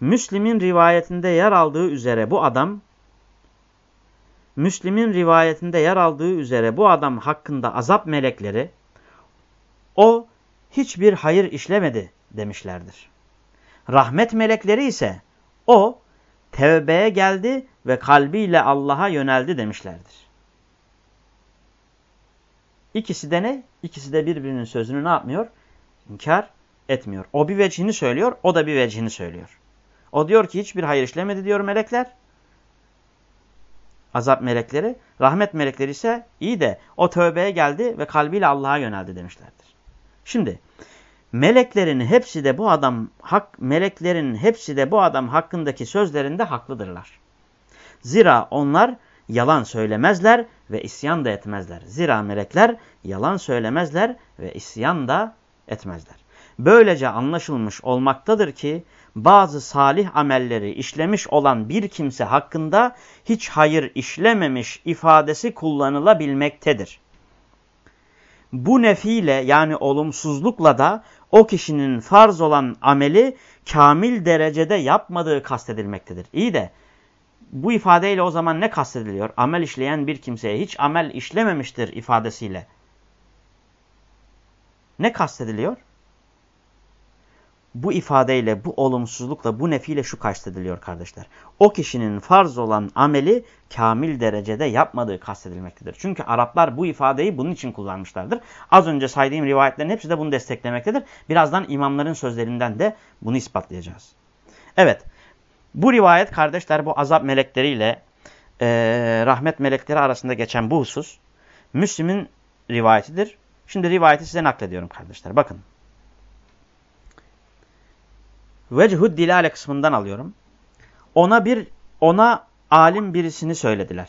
Müslim'in rivayetinde yer aldığı üzere bu adam Müslim'in rivayetinde yer aldığı üzere bu adam hakkında azap melekleri o hiçbir hayır işlemedi demişlerdir. Rahmet melekleri ise o tevbeye geldi ve kalbiyle Allah'a yöneldi demişlerdir. İkisi de ne? İkisi de birbirinin sözünü ne yapmıyor? İnkar etmiyor. O bir vecihini söylüyor, o da bir vecihini söylüyor. O diyor ki hiçbir hayır işlemedi diyor melekler. Azap melekleri. Rahmet melekleri ise iyi de o tövbeye geldi ve kalbiyle Allah'a yöneldi demişlerdir. Şimdi meleklerin hepsi de bu adam hak meleklerin hepsi de bu adam hakkındaki sözlerinde haklıdırlar. Zira onlar yalan söylemezler ve isyan da etmezler. Zira melekler yalan söylemezler ve isyan da etmezler. Böylece anlaşılmış olmaktadır ki bazı salih amelleri işlemiş olan bir kimse hakkında hiç hayır işlememiş ifadesi kullanılabilmektedir. Bu nefiyle yani olumsuzlukla da o kişinin farz olan ameli kamil derecede yapmadığı kastedilmektedir. İyi de bu ifadeyle o zaman ne kastediliyor? Amel işleyen bir kimseye hiç amel işlememiştir ifadesiyle. Ne kastediliyor? Bu ifadeyle, bu olumsuzlukla, bu nefiyle şu kastediliyor kardeşler. O kişinin farz olan ameli kamil derecede yapmadığı kastedilmektedir. Çünkü Araplar bu ifadeyi bunun için kullanmışlardır. Az önce saydığım rivayetlerin hepsi de bunu desteklemektedir. Birazdan imamların sözlerinden de bunu ispatlayacağız. Evet, bu rivayet kardeşler bu azap melekleriyle e, rahmet melekleri arasında geçen bu husus Müslim'in rivayetidir. Şimdi rivayeti size naklediyorum kardeşler. Bakın. Vechhud dilale kısmından alıyorum. Ona bir ona alim birisini söylediler.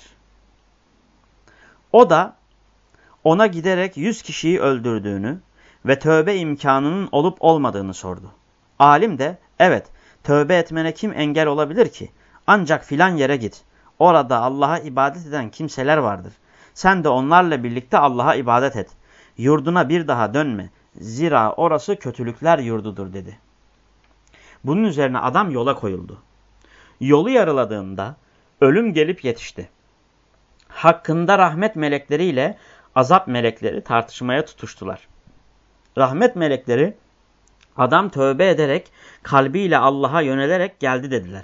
O da ona giderek yüz kişiyi öldürdüğünü ve tövbe imkanının olup olmadığını sordu. Alim de evet Tövbe etmene kim engel olabilir ki? Ancak filan yere git. Orada Allah'a ibadet eden kimseler vardır. Sen de onlarla birlikte Allah'a ibadet et. Yurduna bir daha dönme. Zira orası kötülükler yurdudur dedi. Bunun üzerine adam yola koyuldu. Yolu yarıladığında ölüm gelip yetişti. Hakkında rahmet melekleriyle azap melekleri tartışmaya tutuştular. Rahmet melekleri adam tövbe ederek kalbiyle Allah'a yönelerek geldi dediler.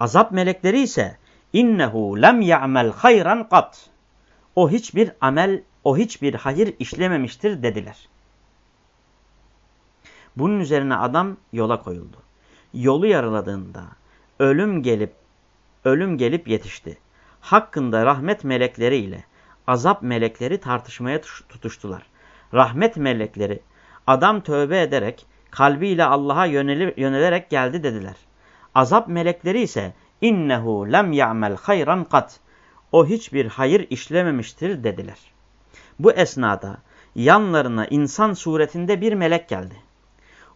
Azap melekleri ise innehu lem ya'mel hayran kat. O hiçbir amel, o hiçbir hayır işlememiştir dediler. Bunun üzerine adam yola koyuldu. Yolu yarıladığında ölüm gelip ölüm gelip yetişti. Hakkında rahmet melekleri ile azap melekleri tartışmaya tutuştular. Rahmet melekleri adam tövbe ederek kalbiyle Allah'a yönelerek geldi dediler. Azap melekleri ise innehu lem ya'mel hayran kat. O hiçbir hayır işlememiştir dediler. Bu esnada yanlarına insan suretinde bir melek geldi.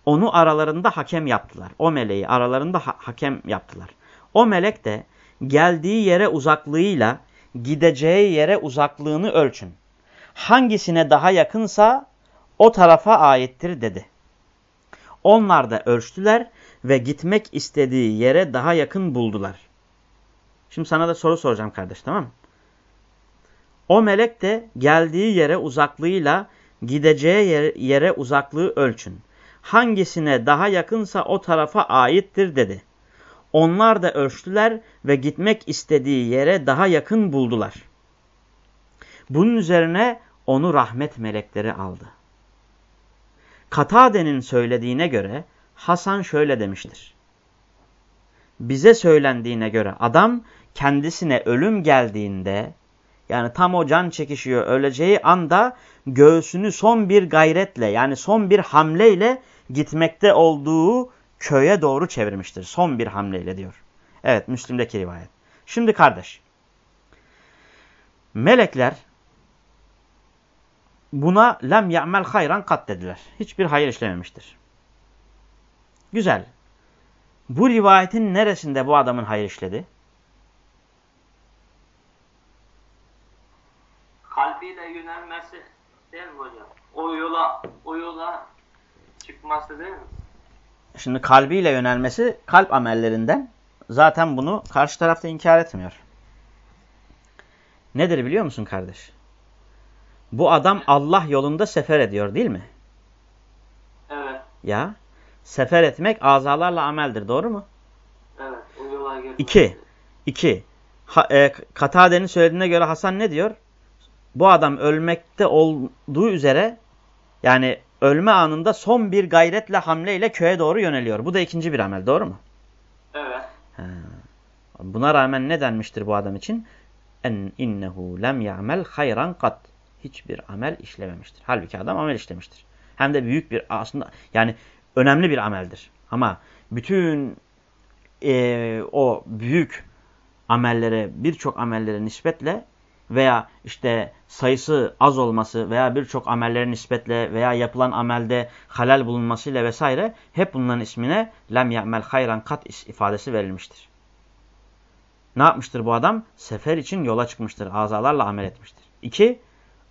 Onu aralarında hakem yaptılar. O meleği aralarında ha hakem yaptılar. O melek de geldiği yere uzaklığıyla gideceği yere uzaklığını ölçün. Hangisine daha yakınsa o tarafa aittir dedi. Onlar da ölçtüler ve gitmek istediği yere daha yakın buldular. Şimdi sana da soru soracağım kardeş tamam mı? O melek de geldiği yere uzaklığıyla gideceği yere, uzaklığı ölçün. Hangisine daha yakınsa o tarafa aittir dedi. Onlar da ölçtüler ve gitmek istediği yere daha yakın buldular. Bunun üzerine onu rahmet melekleri aldı. Katade'nin söylediğine göre Hasan şöyle demiştir. Bize söylendiğine göre adam kendisine ölüm geldiğinde yani tam o can çekişiyor öleceği anda göğsünü son bir gayretle yani son bir hamleyle gitmekte olduğu köye doğru çevirmiştir. Son bir hamleyle diyor. Evet Müslim'deki rivayet. Şimdi kardeş. Melekler buna lem ya'mel hayran kat dediler. Hiçbir hayır işlememiştir. Güzel. Bu rivayetin neresinde bu adamın hayır işledi? Kalbiyle yönelmesi değil mi hocam? O yola, o yola çıkması değil mi? Şimdi kalbiyle yönelmesi kalp amellerinden. Zaten bunu karşı tarafta inkar etmiyor. Nedir biliyor musun kardeş? Bu adam Allah yolunda sefer ediyor değil mi? Evet. Ya sefer etmek azalarla ameldir doğru mu? Evet. İki. İki. Ha, e, Katade'nin söylediğine göre Hasan ne diyor? Bu adam ölmekte olduğu üzere yani ölme anında son bir gayretle hamleyle köye doğru yöneliyor. Bu da ikinci bir amel doğru mu? Evet. Ha. Buna rağmen ne denmiştir bu adam için? En innehu lem ya'mel hayran kat. Hiçbir amel işlememiştir. Halbuki adam amel işlemiştir. Hem de büyük bir aslında yani önemli bir ameldir. Ama bütün e, o büyük amellere birçok amellere nispetle veya işte sayısı az olması veya birçok amellere nispetle veya yapılan amelde halal bulunmasıyla vesaire hep bunların ismine lem ya'mel hayran kat ifadesi verilmiştir. Ne yapmıştır bu adam? Sefer için yola çıkmıştır. Azalarla amel etmiştir. İki,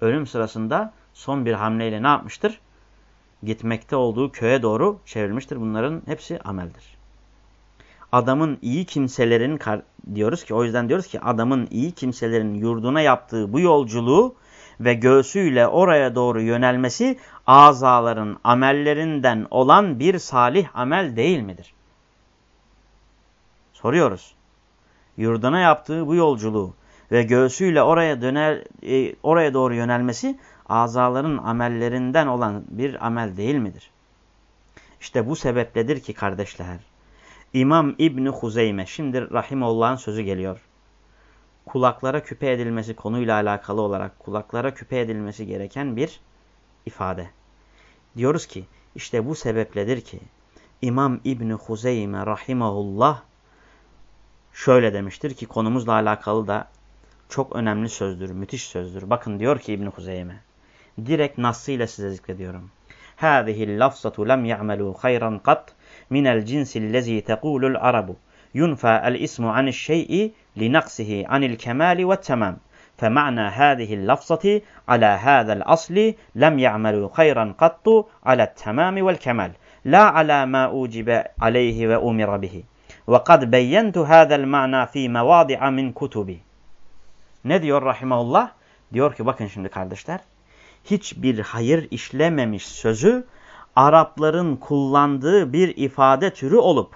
ölüm sırasında son bir hamleyle ne yapmıştır? Gitmekte olduğu köye doğru çevrilmiştir. Bunların hepsi ameldir adamın iyi kimselerin diyoruz ki o yüzden diyoruz ki adamın iyi kimselerin yurduna yaptığı bu yolculuğu ve göğsüyle oraya doğru yönelmesi azaların amellerinden olan bir salih amel değil midir? Soruyoruz. Yurduna yaptığı bu yolculuğu ve göğsüyle oraya döner e, oraya doğru yönelmesi azaların amellerinden olan bir amel değil midir? İşte bu sebepledir ki kardeşler İmam İbni Huzeyme, şimdi Rahimullah'ın sözü geliyor. Kulaklara küpe edilmesi konuyla alakalı olarak kulaklara küpe edilmesi gereken bir ifade. Diyoruz ki işte bu sebepledir ki İmam İbni Huzeyme Rahimahullah şöyle demiştir ki konumuzla alakalı da çok önemli sözdür, müthiş sözdür. Bakın diyor ki İbni Huzeyme direkt nasıyla size zikrediyorum. هذه اللفظة لم يعملوا خيرا قط من الجنس الذي تقول العرب ينفى الاسم عن الشيء لنقصه عن الكمال والتمام فَمَعْنَى هَذِهِ اللَّفْظَةِ عَلَى هَذَا الْأَصْلِ لَمْ يَعْمَلُوا خَيْرًا قَطُّ عَلَى التَّمَامِ وَالْكَمَالِ لَا عَلَى مَا أُوجِبَ عَلَيْهِ وَأُمِرَ بِهِ وَقَدْ بَيَّنْتُ هَذَا الْمَعْنَى فِي مَوَاضِعَ مِنْ كُتُبِ Ne diyor rahimahullah? Diyor ki bakın şimdi kardeşler. Hiçbir hayır işlememiş sözü Arapların kullandığı bir ifade türü olup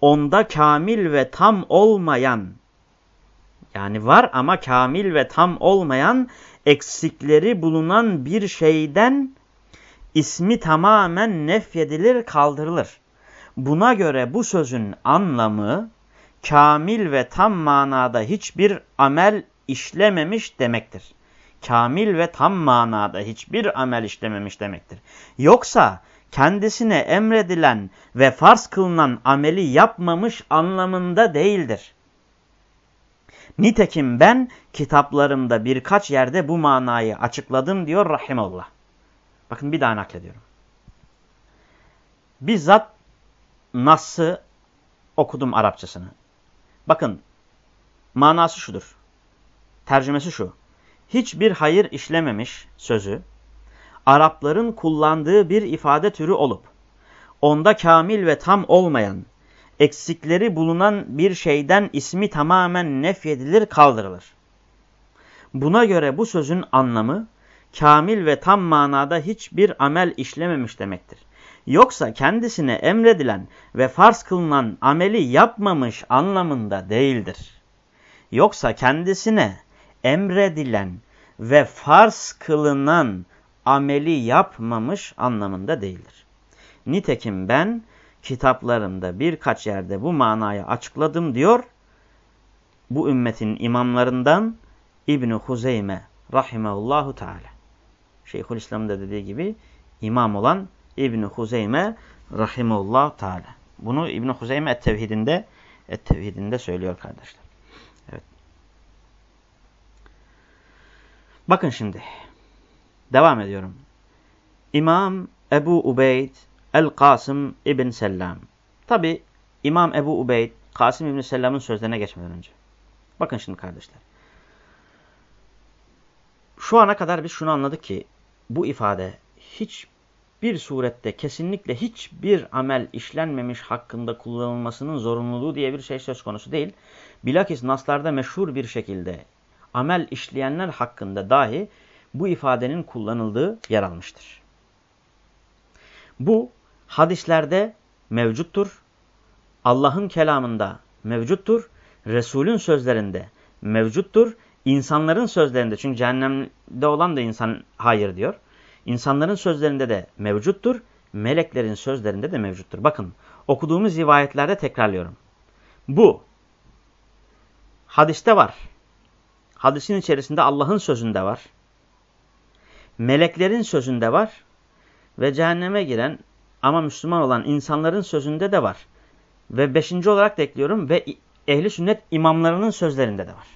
onda kamil ve tam olmayan yani var ama kamil ve tam olmayan eksikleri bulunan bir şeyden ismi tamamen nefyedilir kaldırılır. Buna göre bu sözün anlamı kamil ve tam manada hiçbir amel işlememiş demektir. Kamil ve tam manada hiçbir amel işlememiş demektir. Yoksa kendisine emredilen ve farz kılınan ameli yapmamış anlamında değildir. Nitekim ben kitaplarımda birkaç yerde bu manayı açıkladım diyor Rahimallah. Bakın bir daha naklediyorum. Bizzat Nas'ı okudum Arapçasını. Bakın manası şudur. Tercümesi şu. Hiçbir hayır işlememiş sözü Arapların kullandığı bir ifade türü olup onda kamil ve tam olmayan eksikleri bulunan bir şeyden ismi tamamen nefyedilir kaldırılır. Buna göre bu sözün anlamı kamil ve tam manada hiçbir amel işlememiş demektir. Yoksa kendisine emredilen ve farz kılınan ameli yapmamış anlamında değildir. Yoksa kendisine emredilen ve farz kılınan ameli yapmamış anlamında değildir. Nitekim ben kitaplarımda birkaç yerde bu manayı açıkladım diyor. Bu ümmetin imamlarından İbn Huzeyme rahimehullahu teala. Şeyhülislam'ın da dediği gibi imam olan İbn Huzeyme rahimehullahu teala. Bunu İbn Huzeyme et-Tevhidinde et-Tevhidinde söylüyor kardeşler. Bakın şimdi. Devam ediyorum. İmam Ebu Ubeyd El-Kasım İbn Sellam. Tabi İmam Ebu Ubeyd, Kasım İbn Sellam'ın sözlerine geçmeden önce. Bakın şimdi kardeşler. Şu ana kadar biz şunu anladık ki bu ifade hiçbir surette kesinlikle hiçbir amel işlenmemiş hakkında kullanılmasının zorunluluğu diye bir şey söz konusu değil. Bilakis naslarda meşhur bir şekilde amel işleyenler hakkında dahi bu ifadenin kullanıldığı yer almıştır. Bu hadislerde mevcuttur. Allah'ın kelamında mevcuttur. Resulün sözlerinde mevcuttur. İnsanların sözlerinde çünkü cehennemde olan da insan hayır diyor. İnsanların sözlerinde de mevcuttur. Meleklerin sözlerinde de mevcuttur. Bakın okuduğumuz rivayetlerde tekrarlıyorum. Bu hadiste var. Hadisin içerisinde Allah'ın sözünde var. Meleklerin sözünde var. Ve cehenneme giren ama Müslüman olan insanların sözünde de var. Ve beşinci olarak da ekliyorum ve ehli sünnet imamlarının sözlerinde de var.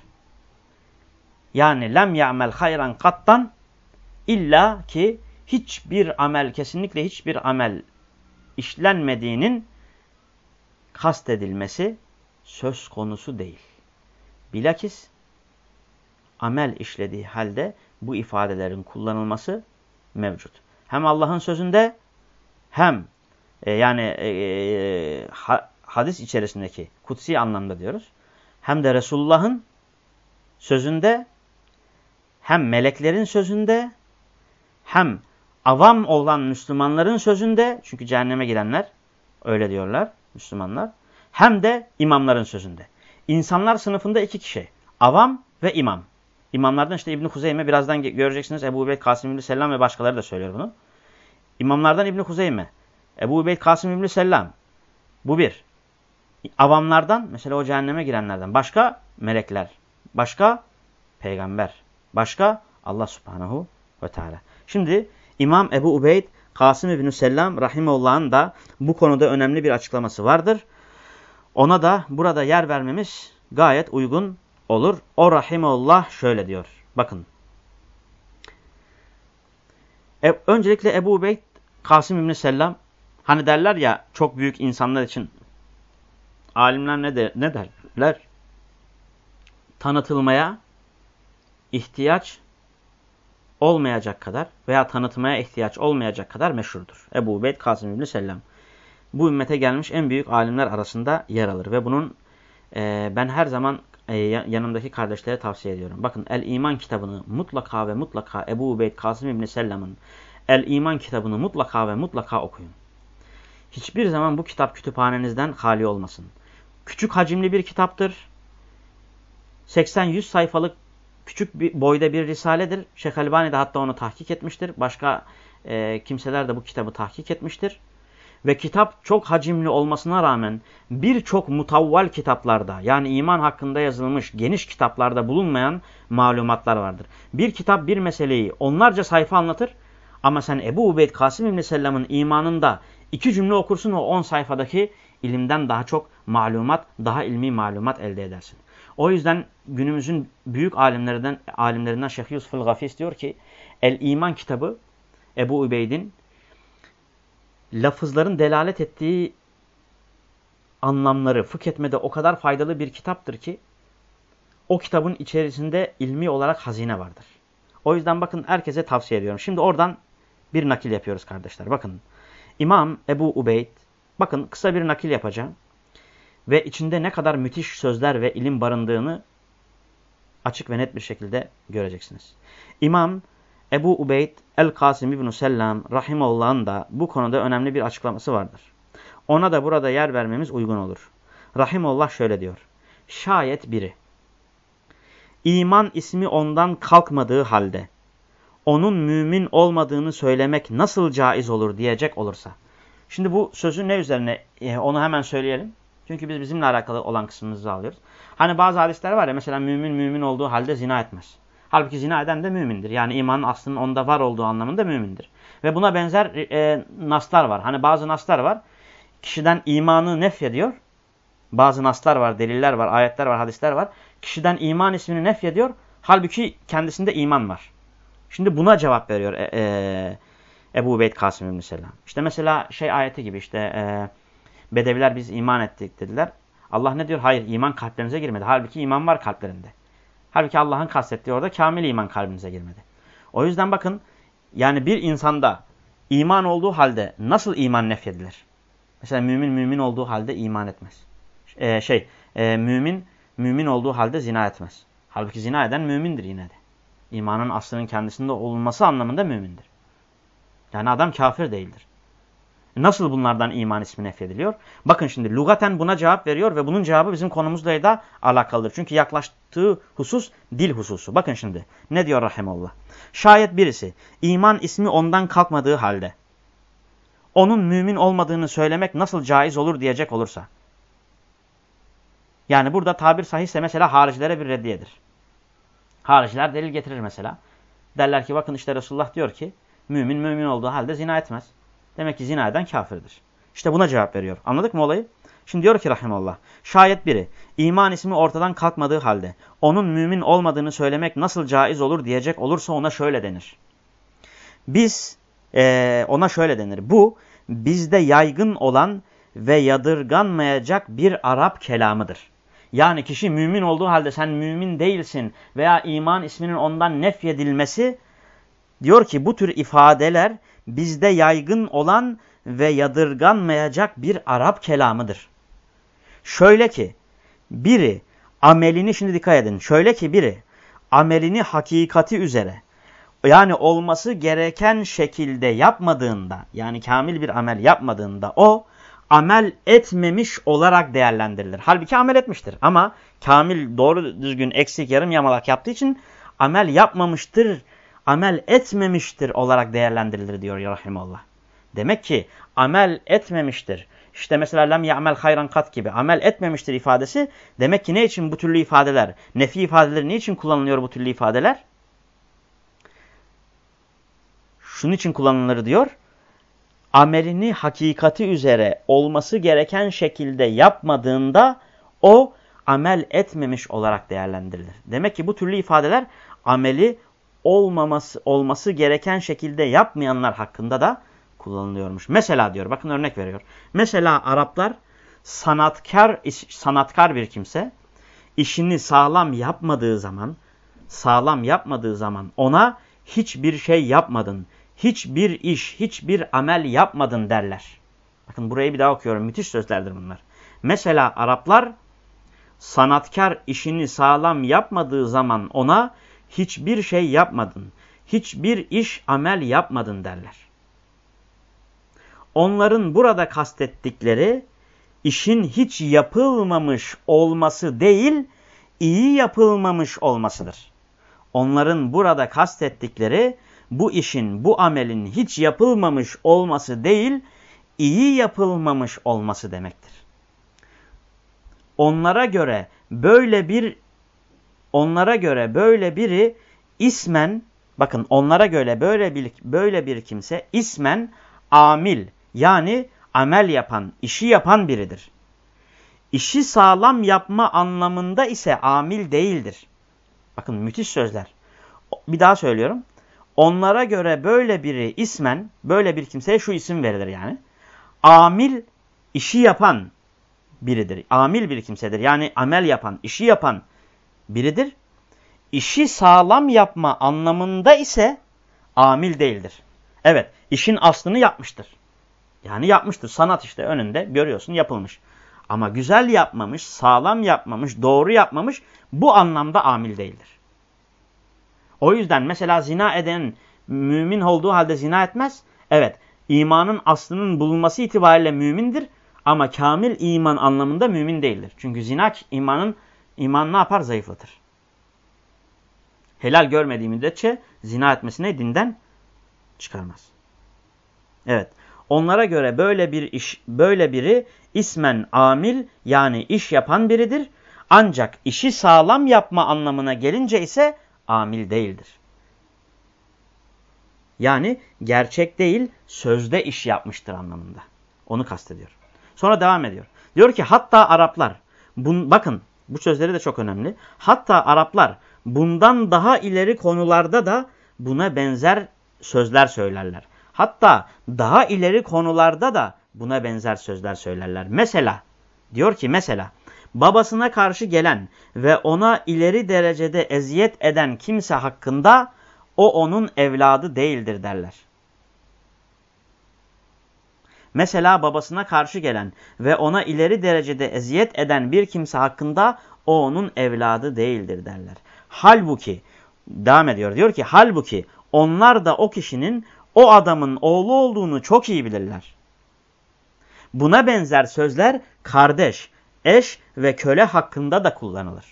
Yani lem ya'mel hayran kattan illa ki hiçbir amel kesinlikle hiçbir amel işlenmediğinin kastedilmesi söz konusu değil. Bilakis amel işlediği halde bu ifadelerin kullanılması mevcut. Hem Allah'ın sözünde hem e, yani e, e, ha, hadis içerisindeki kutsi anlamda diyoruz. Hem de Resulullah'ın sözünde hem meleklerin sözünde hem avam olan Müslümanların sözünde çünkü cehenneme girenler öyle diyorlar Müslümanlar hem de imamların sözünde. İnsanlar sınıfında iki kişi avam ve imam. İmamlardan işte İbn-i Huzeyme birazdan göreceksiniz Ebu Ubeyd, Kasım İbni Sellam ve başkaları da söylüyor bunu. İmamlardan İbn-i Huzeyme, Ebu Ubeyd, Kasım İbni Sellam. Bu bir. Avamlardan mesela o cehenneme girenlerden. Başka melekler. Başka peygamber. Başka Allah subhanahu ve teala. Şimdi İmam Ebu Ubeyd, Kasım İbni Sellam rahimullah'ın da bu konuda önemli bir açıklaması vardır. Ona da burada yer vermemiz gayet uygun olur. O rahimullah şöyle diyor. Bakın. E, öncelikle Ebu Ubeyd Kasım İbni Sellam hani derler ya çok büyük insanlar için alimler ne, der, ne derler? Tanıtılmaya ihtiyaç olmayacak kadar veya tanıtmaya ihtiyaç olmayacak kadar meşhurdur. Ebu Ubeyd Kasım İbni Sellem. Bu ümmete gelmiş en büyük alimler arasında yer alır ve bunun e, ben her zaman e, yanımdaki kardeşlere tavsiye ediyorum. Bakın El İman kitabını mutlaka ve mutlaka Ebu Ubeyd Kasım İbni Sellem'in El İman kitabını mutlaka ve mutlaka okuyun. Hiçbir zaman bu kitap kütüphanenizden hali olmasın. Küçük hacimli bir kitaptır. 80-100 sayfalık küçük bir boyda bir risaledir. Şeyh Albani de hatta onu tahkik etmiştir. Başka e, kimseler de bu kitabı tahkik etmiştir. Ve kitap çok hacimli olmasına rağmen birçok mutavval kitaplarda yani iman hakkında yazılmış geniş kitaplarda bulunmayan malumatlar vardır. Bir kitap bir meseleyi onlarca sayfa anlatır ama sen Ebu Ubeyd Kasım İbni Sellem'in imanında iki cümle okursun o on sayfadaki ilimden daha çok malumat, daha ilmi malumat elde edersin. O yüzden günümüzün büyük alimlerinden alimlerinden Şeyh Yusuf el-Gafis diyor ki El İman kitabı Ebu Ubeyd'in lafızların delalet ettiği anlamları fıkh etmede o kadar faydalı bir kitaptır ki o kitabın içerisinde ilmi olarak hazine vardır. O yüzden bakın herkese tavsiye ediyorum. Şimdi oradan bir nakil yapıyoruz kardeşler. Bakın İmam Ebu Ubeyd bakın kısa bir nakil yapacağım. Ve içinde ne kadar müthiş sözler ve ilim barındığını açık ve net bir şekilde göreceksiniz. İmam Ebu Ubeyd el-Kasim İbn-i Sellam Rahimullah'ın da bu konuda önemli bir açıklaması vardır. Ona da burada yer vermemiz uygun olur. Rahimullah şöyle diyor. Şayet biri iman ismi ondan kalkmadığı halde onun mümin olmadığını söylemek nasıl caiz olur diyecek olursa. Şimdi bu sözü ne üzerine e, onu hemen söyleyelim. Çünkü biz bizimle alakalı olan kısmımızı alıyoruz. Hani bazı hadisler var ya mesela mümin mümin olduğu halde zina etmez. Halbuki zina eden de mümindir. Yani imanın aslında onda var olduğu anlamında mümindir. Ve buna benzer e, naslar var. Hani bazı naslar var. Kişiden imanı nefyediyor. Bazı naslar var, deliller var, ayetler var, hadisler var. Kişiden iman ismini nefyediyor. Halbuki kendisinde iman var. Şimdi buna cevap veriyor e, e, Ebu Ubeyd Kasım İbni Selam. İşte mesela şey ayeti gibi işte e, Bedeviler biz iman ettik dediler. Allah ne diyor? Hayır iman kalplerinize girmedi. Halbuki iman var kalplerinde. Halbuki Allah'ın kastettiği orada kamil iman kalbinize girmedi. O yüzden bakın yani bir insanda iman olduğu halde nasıl iman nefyedilir? Mesela mümin mümin olduğu halde iman etmez. Ee, şey e, mümin mümin olduğu halde zina etmez. Halbuki zina eden mümindir yine de. İmanın aslının kendisinde olması anlamında mümindir. Yani adam kafir değildir. Nasıl bunlardan iman ismi nefyediliyor? Bakın şimdi lugaten buna cevap veriyor ve bunun cevabı bizim konumuzla da alakalıdır. Çünkü yaklaştığı husus dil hususu. Bakın şimdi ne diyor Rahimallah? Şayet birisi iman ismi ondan kalkmadığı halde onun mümin olmadığını söylemek nasıl caiz olur diyecek olursa. Yani burada tabir sahihse mesela haricilere bir reddiyedir. Hariciler delil getirir mesela. Derler ki bakın işte Resulullah diyor ki mümin mümin olduğu halde zina etmez. Demek ki zina eden kafirdir. İşte buna cevap veriyor. Anladık mı olayı? Şimdi diyor ki rahimallah. Şayet biri iman ismi ortadan kalkmadığı halde onun mümin olmadığını söylemek nasıl caiz olur diyecek olursa ona şöyle denir. Biz e, ona şöyle denir. Bu bizde yaygın olan ve yadırganmayacak bir Arap kelamıdır. Yani kişi mümin olduğu halde sen mümin değilsin veya iman isminin ondan nefyedilmesi diyor ki bu tür ifadeler bizde yaygın olan ve yadırganmayacak bir Arap kelamıdır. Şöyle ki biri amelini şimdi dikkat edin. Şöyle ki biri amelini hakikati üzere yani olması gereken şekilde yapmadığında yani kamil bir amel yapmadığında o amel etmemiş olarak değerlendirilir. Halbuki amel etmiştir ama kamil doğru düzgün eksik yarım yamalak yaptığı için amel yapmamıştır amel etmemiştir olarak değerlendirilir diyor ya rahimallah. Demek ki amel etmemiştir. İşte mesela lem ya'mel hayran kat gibi amel etmemiştir ifadesi. Demek ki ne için bu türlü ifadeler? Nefi ifadeleri ne için kullanılıyor bu türlü ifadeler? Şunun için kullanılır diyor. Amelini hakikati üzere olması gereken şekilde yapmadığında o amel etmemiş olarak değerlendirilir. Demek ki bu türlü ifadeler ameli olmaması olması gereken şekilde yapmayanlar hakkında da kullanılıyormuş. Mesela diyor bakın örnek veriyor. Mesela Araplar sanatkar sanatkar bir kimse işini sağlam yapmadığı zaman sağlam yapmadığı zaman ona hiçbir şey yapmadın, hiçbir iş, hiçbir amel yapmadın derler. Bakın burayı bir daha okuyorum. Müthiş sözlerdir bunlar. Mesela Araplar sanatkar işini sağlam yapmadığı zaman ona hiçbir şey yapmadın, hiçbir iş amel yapmadın derler. Onların burada kastettikleri işin hiç yapılmamış olması değil, iyi yapılmamış olmasıdır. Onların burada kastettikleri bu işin, bu amelin hiç yapılmamış olması değil, iyi yapılmamış olması demektir. Onlara göre böyle bir onlara göre böyle biri ismen bakın onlara göre böyle bir böyle bir kimse ismen amil yani amel yapan, işi yapan biridir. İşi sağlam yapma anlamında ise amil değildir. Bakın müthiş sözler. Bir daha söylüyorum. Onlara göre böyle biri ismen, böyle bir kimseye şu isim verilir yani. Amil, işi yapan biridir. Amil bir kimsedir. Yani amel yapan, işi yapan biridir. İşi sağlam yapma anlamında ise amil değildir. Evet, işin aslını yapmıştır. Yani yapmıştır. Sanat işte önünde görüyorsun yapılmış. Ama güzel yapmamış, sağlam yapmamış, doğru yapmamış bu anlamda amil değildir. O yüzden mesela zina eden mümin olduğu halde zina etmez. Evet imanın aslının bulunması itibariyle mümindir ama kamil iman anlamında mümin değildir. Çünkü zina imanın iman ne yapar? Zayıflatır. Helal görmediği müddetçe zina etmesine dinden çıkarmaz. Evet. Onlara göre böyle bir iş, böyle biri ismen amil yani iş yapan biridir. Ancak işi sağlam yapma anlamına gelince ise amil değildir. Yani gerçek değil, sözde iş yapmıştır anlamında. Onu kastediyor. Sonra devam ediyor. Diyor ki hatta Araplar, bun, bakın bu sözleri de çok önemli. Hatta Araplar bundan daha ileri konularda da buna benzer sözler söylerler. Hatta daha ileri konularda da buna benzer sözler söylerler. Mesela diyor ki mesela babasına karşı gelen ve ona ileri derecede eziyet eden kimse hakkında o onun evladı değildir derler. Mesela babasına karşı gelen ve ona ileri derecede eziyet eden bir kimse hakkında o onun evladı değildir derler. Halbuki devam ediyor diyor ki halbuki onlar da o kişinin o adamın oğlu olduğunu çok iyi bilirler. Buna benzer sözler kardeş, eş ve köle hakkında da kullanılır.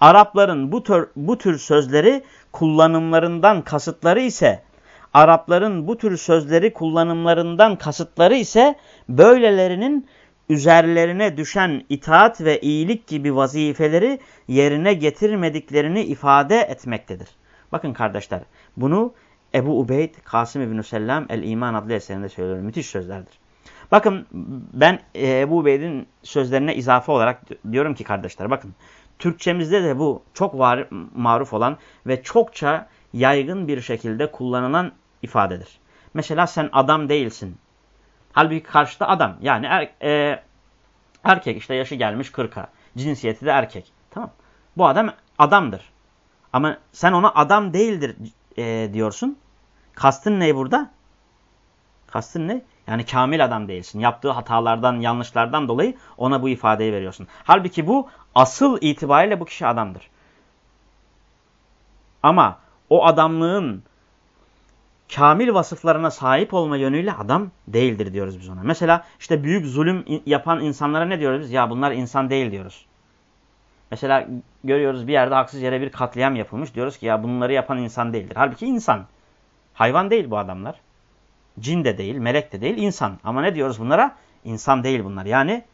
Arapların bu tür, bu tür sözleri kullanımlarından kasıtları ise Arapların bu tür sözleri kullanımlarından kasıtları ise böylelerinin üzerlerine düşen itaat ve iyilik gibi vazifeleri yerine getirmediklerini ifade etmektedir. Bakın kardeşler bunu Ebu Ubeyd Kasım İbn-i Sellem El-İman adlı eserinde söylüyor. Müthiş sözlerdir. Bakın ben e, Ebu Ubeyd'in sözlerine izafe olarak diyorum ki kardeşler bakın. Türkçemizde de bu çok var, maruf olan ve çokça yaygın bir şekilde kullanılan ifadedir. Mesela sen adam değilsin. Halbuki karşıda adam. Yani er, e, erkek işte yaşı gelmiş 40'a. Cinsiyeti de erkek. Tamam. Bu adam adamdır. Ama sen ona adam değildir e, diyorsun. Kastın ne burada? Kastın ne? Yani kamil adam değilsin. Yaptığı hatalardan, yanlışlardan dolayı ona bu ifadeyi veriyorsun. Halbuki bu asıl itibariyle bu kişi adamdır. Ama o adamlığın kamil vasıflarına sahip olma yönüyle adam değildir diyoruz biz ona. Mesela işte büyük zulüm yapan insanlara ne diyoruz biz? Ya bunlar insan değil diyoruz. Mesela görüyoruz bir yerde haksız yere bir katliam yapılmış. Diyoruz ki ya bunları yapan insan değildir. Halbuki insan. Hayvan değil bu adamlar. Cin de değil, melek de değil, insan. Ama ne diyoruz bunlara? İnsan değil bunlar. Yani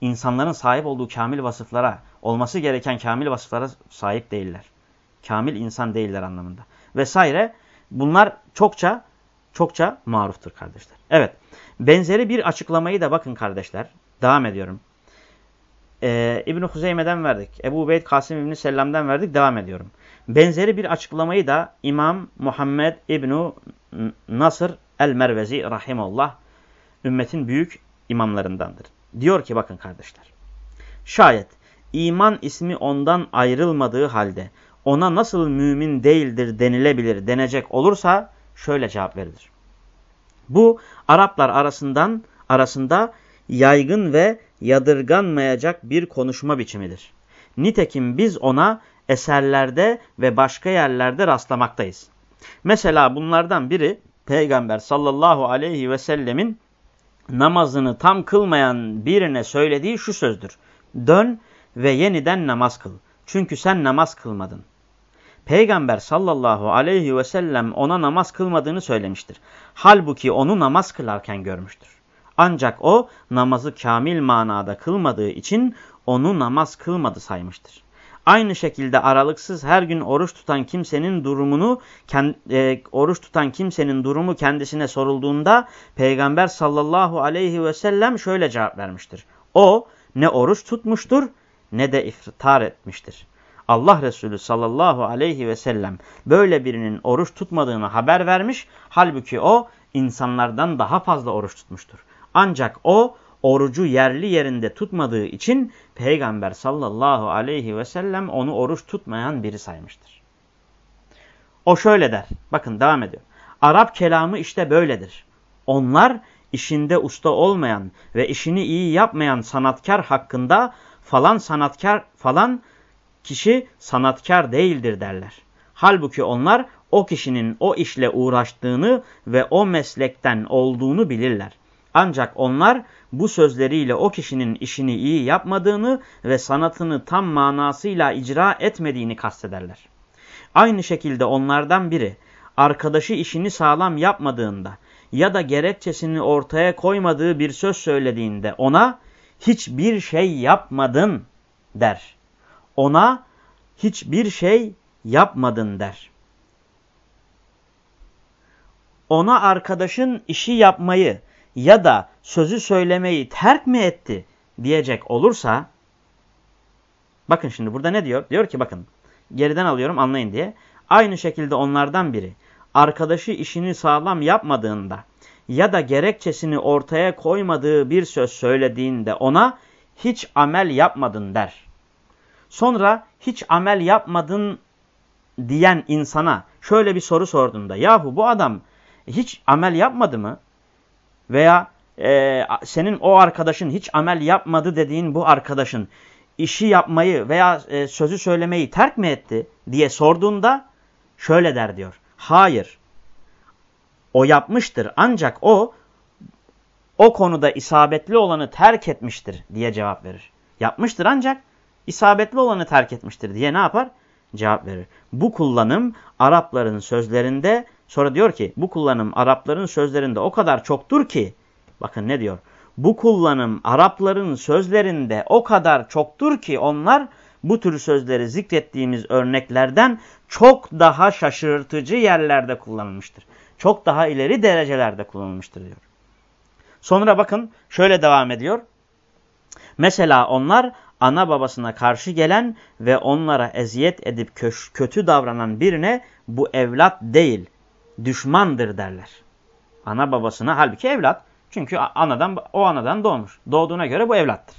insanların sahip olduğu kamil vasıflara, olması gereken kamil vasıflara sahip değiller. Kamil insan değiller anlamında. Vesaire. Bunlar çokça, çokça maruftur kardeşler. Evet. Benzeri bir açıklamayı da bakın kardeşler. Devam ediyorum e, İbn-i Huzeyme'den verdik. Ebu Ubeyd Kasım İbn-i Sellem'den verdik. Devam ediyorum. Benzeri bir açıklamayı da İmam Muhammed İbn Nasır el-Mervezi rahimullah ümmetin büyük imamlarındandır. Diyor ki bakın kardeşler. Şayet iman ismi ondan ayrılmadığı halde ona nasıl mümin değildir denilebilir denecek olursa şöyle cevap verilir. Bu Araplar arasından arasında yaygın ve yadırganmayacak bir konuşma biçimidir. Nitekim biz ona eserlerde ve başka yerlerde rastlamaktayız. Mesela bunlardan biri Peygamber sallallahu aleyhi ve sellemin namazını tam kılmayan birine söylediği şu sözdür. Dön ve yeniden namaz kıl. Çünkü sen namaz kılmadın. Peygamber sallallahu aleyhi ve sellem ona namaz kılmadığını söylemiştir. Halbuki onu namaz kılarken görmüştür. Ancak o namazı kamil manada kılmadığı için onu namaz kılmadı saymıştır. Aynı şekilde aralıksız her gün oruç tutan kimsenin durumunu e, oruç tutan kimsenin durumu kendisine sorulduğunda Peygamber sallallahu aleyhi ve sellem şöyle cevap vermiştir. O ne oruç tutmuştur ne de iftar etmiştir. Allah Resulü sallallahu aleyhi ve sellem böyle birinin oruç tutmadığını haber vermiş. Halbuki o insanlardan daha fazla oruç tutmuştur. Ancak o orucu yerli yerinde tutmadığı için Peygamber sallallahu aleyhi ve sellem onu oruç tutmayan biri saymıştır. O şöyle der. Bakın devam ediyor. Arap kelamı işte böyledir. Onlar işinde usta olmayan ve işini iyi yapmayan sanatkar hakkında falan sanatkar falan kişi sanatkar değildir derler. Halbuki onlar o kişinin o işle uğraştığını ve o meslekten olduğunu bilirler. Ancak onlar bu sözleriyle o kişinin işini iyi yapmadığını ve sanatını tam manasıyla icra etmediğini kastederler. Aynı şekilde onlardan biri arkadaşı işini sağlam yapmadığında ya da gerekçesini ortaya koymadığı bir söz söylediğinde ona hiçbir şey yapmadın der. Ona hiçbir şey yapmadın der. Ona arkadaşın işi yapmayı ya da sözü söylemeyi terk mi etti diyecek olursa bakın şimdi burada ne diyor? Diyor ki bakın geriden alıyorum anlayın diye. Aynı şekilde onlardan biri arkadaşı işini sağlam yapmadığında ya da gerekçesini ortaya koymadığı bir söz söylediğinde ona hiç amel yapmadın der. Sonra hiç amel yapmadın diyen insana şöyle bir soru sorduğunda yahu bu adam hiç amel yapmadı mı? Veya e, senin o arkadaşın hiç amel yapmadı dediğin bu arkadaşın işi yapmayı veya e, sözü söylemeyi terk mi etti diye sorduğunda şöyle der diyor. Hayır. O yapmıştır ancak o o konuda isabetli olanı terk etmiştir diye cevap verir. Yapmıştır ancak isabetli olanı terk etmiştir diye ne yapar? Cevap verir. Bu kullanım Arapların sözlerinde sonra diyor ki bu kullanım Arapların sözlerinde o kadar çoktur ki bakın ne diyor? Bu kullanım Arapların sözlerinde o kadar çoktur ki onlar bu tür sözleri zikrettiğimiz örneklerden çok daha şaşırtıcı yerlerde kullanılmıştır. Çok daha ileri derecelerde kullanılmıştır diyor. Sonra bakın şöyle devam ediyor. Mesela onlar ana babasına karşı gelen ve onlara eziyet edip kötü davranan birine bu evlat değil, düşmandır derler. Ana babasına halbuki evlat. Çünkü anadan o anadan doğmuş. Doğduğuna göre bu evlattır.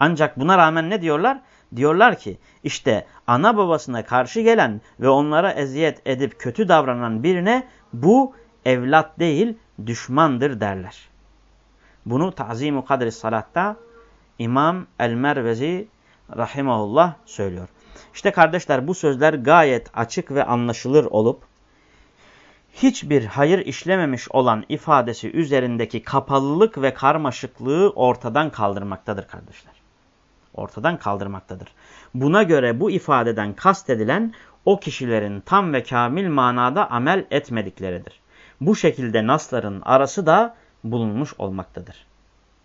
Ancak buna rağmen ne diyorlar? Diyorlar ki işte ana babasına karşı gelen ve onlara eziyet edip kötü davranan birine bu evlat değil düşmandır derler. Bunu Ta'zim-u Kadri Salat'ta İmam El-Mervezi Rahimahullah söylüyor. İşte kardeşler bu sözler gayet açık ve anlaşılır olup hiçbir hayır işlememiş olan ifadesi üzerindeki kapalılık ve karmaşıklığı ortadan kaldırmaktadır kardeşler. Ortadan kaldırmaktadır. Buna göre bu ifadeden kastedilen o kişilerin tam ve kamil manada amel etmedikleridir. Bu şekilde nasların arası da bulunmuş olmaktadır.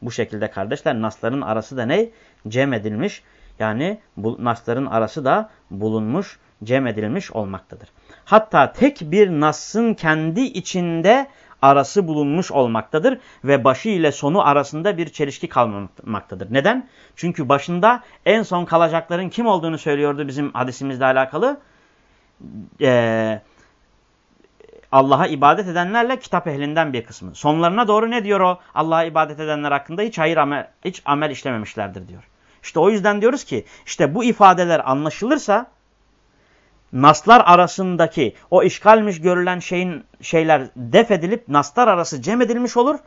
Bu şekilde kardeşler nasların arası da ne? Cem edilmiş. Yani bu nasların arası da bulunmuş, cem edilmiş olmaktadır. Hatta tek bir nasın kendi içinde arası bulunmuş olmaktadır ve başı ile sonu arasında bir çelişki kalmamaktadır. Neden? Çünkü başında en son kalacakların kim olduğunu söylüyordu bizim hadisimizle alakalı. Ee, Allah'a ibadet edenlerle kitap ehlinden bir kısmı. Sonlarına doğru ne diyor o Allah'a ibadet edenler hakkında? Hiç hayır amel, hiç amel işlememişlerdir diyor. İşte o yüzden diyoruz ki işte bu ifadeler anlaşılırsa naslar arasındaki o işgalmiş görülen şeyin şeyler def edilip naslar arası cem edilmiş olur.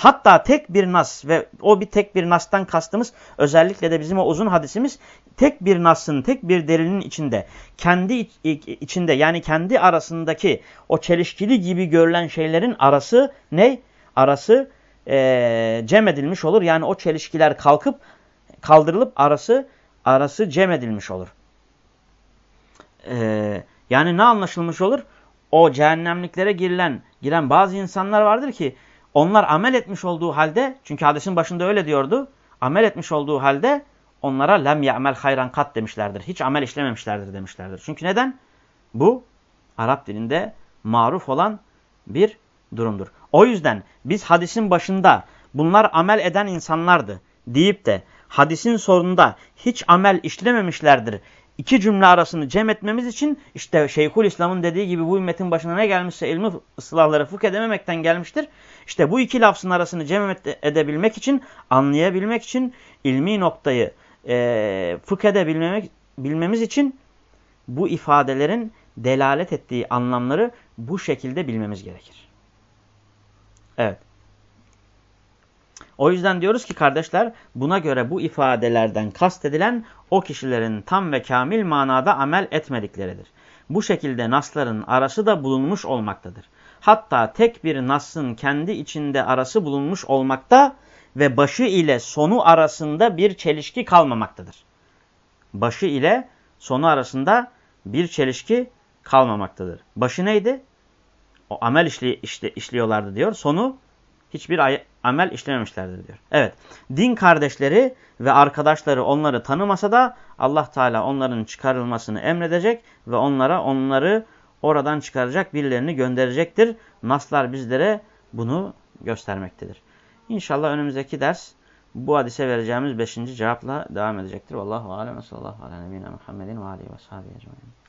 Hatta tek bir nas ve o bir tek bir nastan kastımız özellikle de bizim o uzun hadisimiz tek bir nasın tek bir delinin içinde kendi içinde yani kendi arasındaki o çelişkili gibi görülen şeylerin arası ne? Arası e, cem edilmiş olur. Yani o çelişkiler kalkıp kaldırılıp arası arası cem edilmiş olur. Ee, yani ne anlaşılmış olur? O cehennemliklere girilen giren bazı insanlar vardır ki onlar amel etmiş olduğu halde çünkü hadisin başında öyle diyordu. Amel etmiş olduğu halde onlara lem ya'mel hayran kat demişlerdir. Hiç amel işlememişlerdir demişlerdir. Çünkü neden? Bu Arap dilinde maruf olan bir durumdur. O yüzden biz hadisin başında bunlar amel eden insanlardı deyip de hadisin sonunda hiç amel işlememişlerdir. İki cümle arasını cem etmemiz için işte Şeyhül İslam'ın dediği gibi bu ümmetin başına ne gelmişse ilmi ıslahları fıkh edememekten gelmiştir. İşte bu iki lafzın arasını cem edebilmek için, anlayabilmek için, ilmi noktayı e, fıkh edebilmek bilmemiz için bu ifadelerin delalet ettiği anlamları bu şekilde bilmemiz gerekir. Evet. O yüzden diyoruz ki kardeşler buna göre bu ifadelerden kastedilen o kişilerin tam ve kamil manada amel etmedikleridir. Bu şekilde nasların arası da bulunmuş olmaktadır. Hatta tek bir nasın kendi içinde arası bulunmuş olmakta ve başı ile sonu arasında bir çelişki kalmamaktadır. Başı ile sonu arasında bir çelişki kalmamaktadır. Başı neydi? O amel işli, işli, işliyorlardı diyor. Sonu hiçbir amel işlememişlerdir diyor. Evet din kardeşleri ve arkadaşları onları tanımasa da Allah Teala onların çıkarılmasını emredecek ve onlara onları oradan çıkaracak birilerini gönderecektir. Naslar bizlere bunu göstermektedir. İnşallah önümüzdeki ders bu hadise vereceğimiz beşinci cevapla devam edecektir. Vallahu alem ve sallallahu ala nebine Muhammedin ve aleyhi ve sahibi ecmaîn.